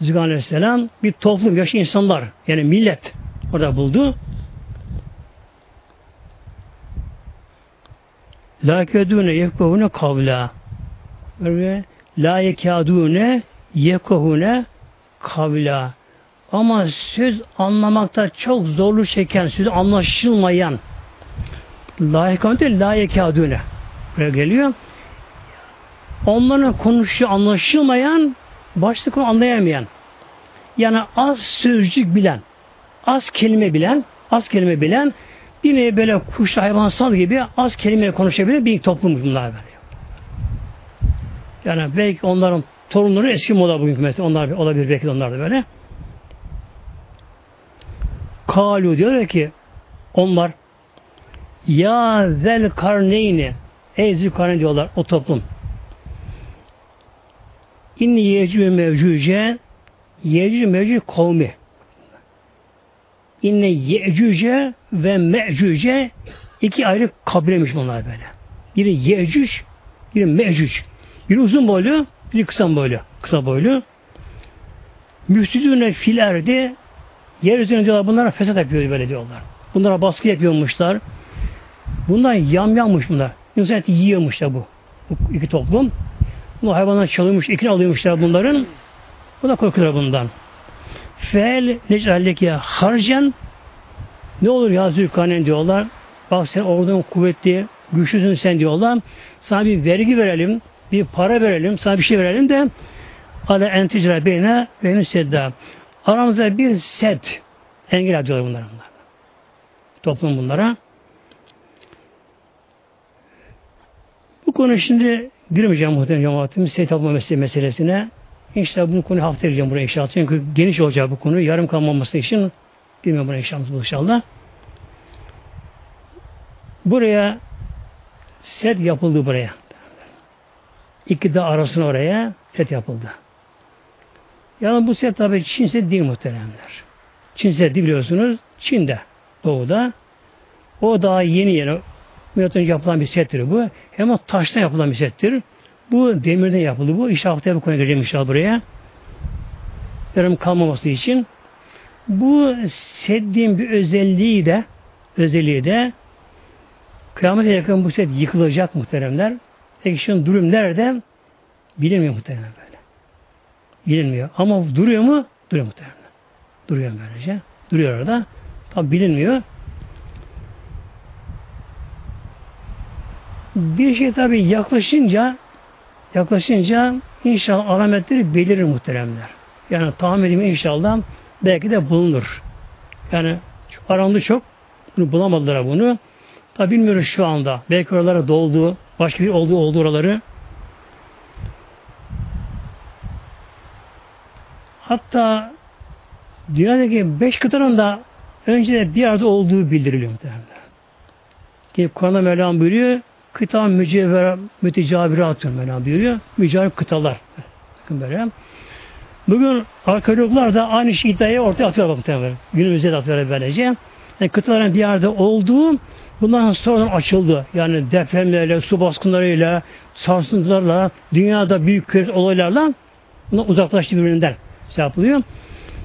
Zülkan Aleyhisselam bir toplum, yaşlı insanlar yani millet orada buldu. La kedune yefkahune kavla. Böyle la yekadune yefkahune kavla. Ama söz anlamakta çok zorlu çeken, söz anlaşılmayan la yekadune la yekadune. Buraya geliyor. Onların konuşu anlaşılmayan, başlık anlayamayan. Yani az sözcük bilen, az kelime bilen, az kelime bilen Yine böyle kuş hayvansal gibi az kelime konuşabilen bir toplum bunlar böyle. Yani belki onların torunları eski moda bugünkü mesela onlar olabilir belki onlar da böyle. Kalu diyor ki onlar ya zel karneyni ey zülkarne diyorlar o toplum. İnni yecü ve mevcuce yecü mevcu kavmi. İnne Yecüce ve Mecüce iki ayrı kabilemiş bunlar böyle. Biri Yecüc, biri Mecüc. Biri uzun boylu, biri kısa boylu. Kısa boylu. Müftüdüğüne fil erdi. Yeryüzüne diyorlar bunlara fesat yapıyor böyle diyorlar. Bunlara baskı yapıyormuşlar. Bunlar yamyanmış bunlar. İnsan eti yiyormuşlar bu. Bu iki toplum. Bu hayvanlar çalınmış, ikin alıyormuşlar bunların. Bu da korkuyor bundan. Fel necalleke harcen ne olur ya Zülkarneyn diyorlar. Bak sen oradan kuvvetli, güçlüsün sen diyorlar. Sana bir vergi verelim, bir para verelim, sana bir şey verelim de ala enticra beyne ve sedda. Aramızda bir set engel diyorlar bunlar. bunlar. Toplum bunlara. Bu konu şimdi girmeyeceğim muhtemelen cemaatim. Set yapma meselesine. İnşallah bu konu hafta gireceğim buraya inşallah. Çünkü geniş olacak bu konu. Yarım kalmaması için girmeyeceğim buraya inşallah inşallah. Buraya set yapıldı buraya. İki de arasına oraya set yapıldı. Yani bu set tabi Çin set değil muhteremler. Çin set biliyorsunuz Çin'de, doğuda. O daha yeni yeni milattan yapılan bir settir bu. Hem o taştan yapılan bir settir. Bu demirden yapıldı bu. İnşallah haftaya bu konuya geleceğim inşallah buraya. Yarım kalmaması için. Bu seddin bir özelliği de özelliği de kıyamete yakın bu set yıkılacak muhteremler. Peki şimdi durum nerede? Bilinmiyor muhteremler böyle. Bilinmiyor. Ama duruyor mu? Duruyor muhteremler. Duruyor böylece. Duruyor orada. Tabi bilinmiyor. Bir şey tabi yaklaşınca yaklaşınca inşallah alametleri belirir muhteremler. Yani tahmin edeyim inşallah belki de bulunur. Yani aramda çok bunu bulamadılar bunu. Tabi bilmiyoruz şu anda. Belki oralara doldu. Başka bir olduğu oldu oraları. Hatta dünyadaki beş kıtanın da önce de bir arada olduğu bildiriliyor muhtemelen. Ki Kur'an'da Mevlam buyuruyor kıta mücevher mütecaviratun Mevlam buyuruyor. Mücavir kıtalar. Bakın böyle. Bugün arkeologlar da aynı şey iddiayı ortaya atıyorlar muhtemelen. Günümüzde de atıyorlar böylece. Yani kıtaların bir yerde olduğu bundan sonradan açıldı. Yani depremlerle, su baskınlarıyla, sarsıntılarla, dünyada büyük kriz olaylarla bunlar uzaklaştı birbirinden şey yapılıyor.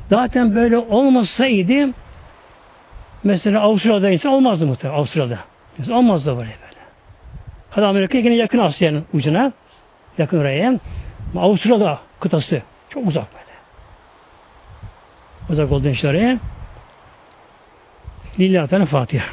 Zaten böyle olmasaydı mesela Avustralya'da insan olmazdı muhtemelen Avustralya'da. Mesela olmazdı böyle Hadi Amerika yine yakın Asya'nın ucuna yakın oraya. Avustralya kıtası çok uzak böyle. Uzak olduğu için oraya. Lillahi Fatiha.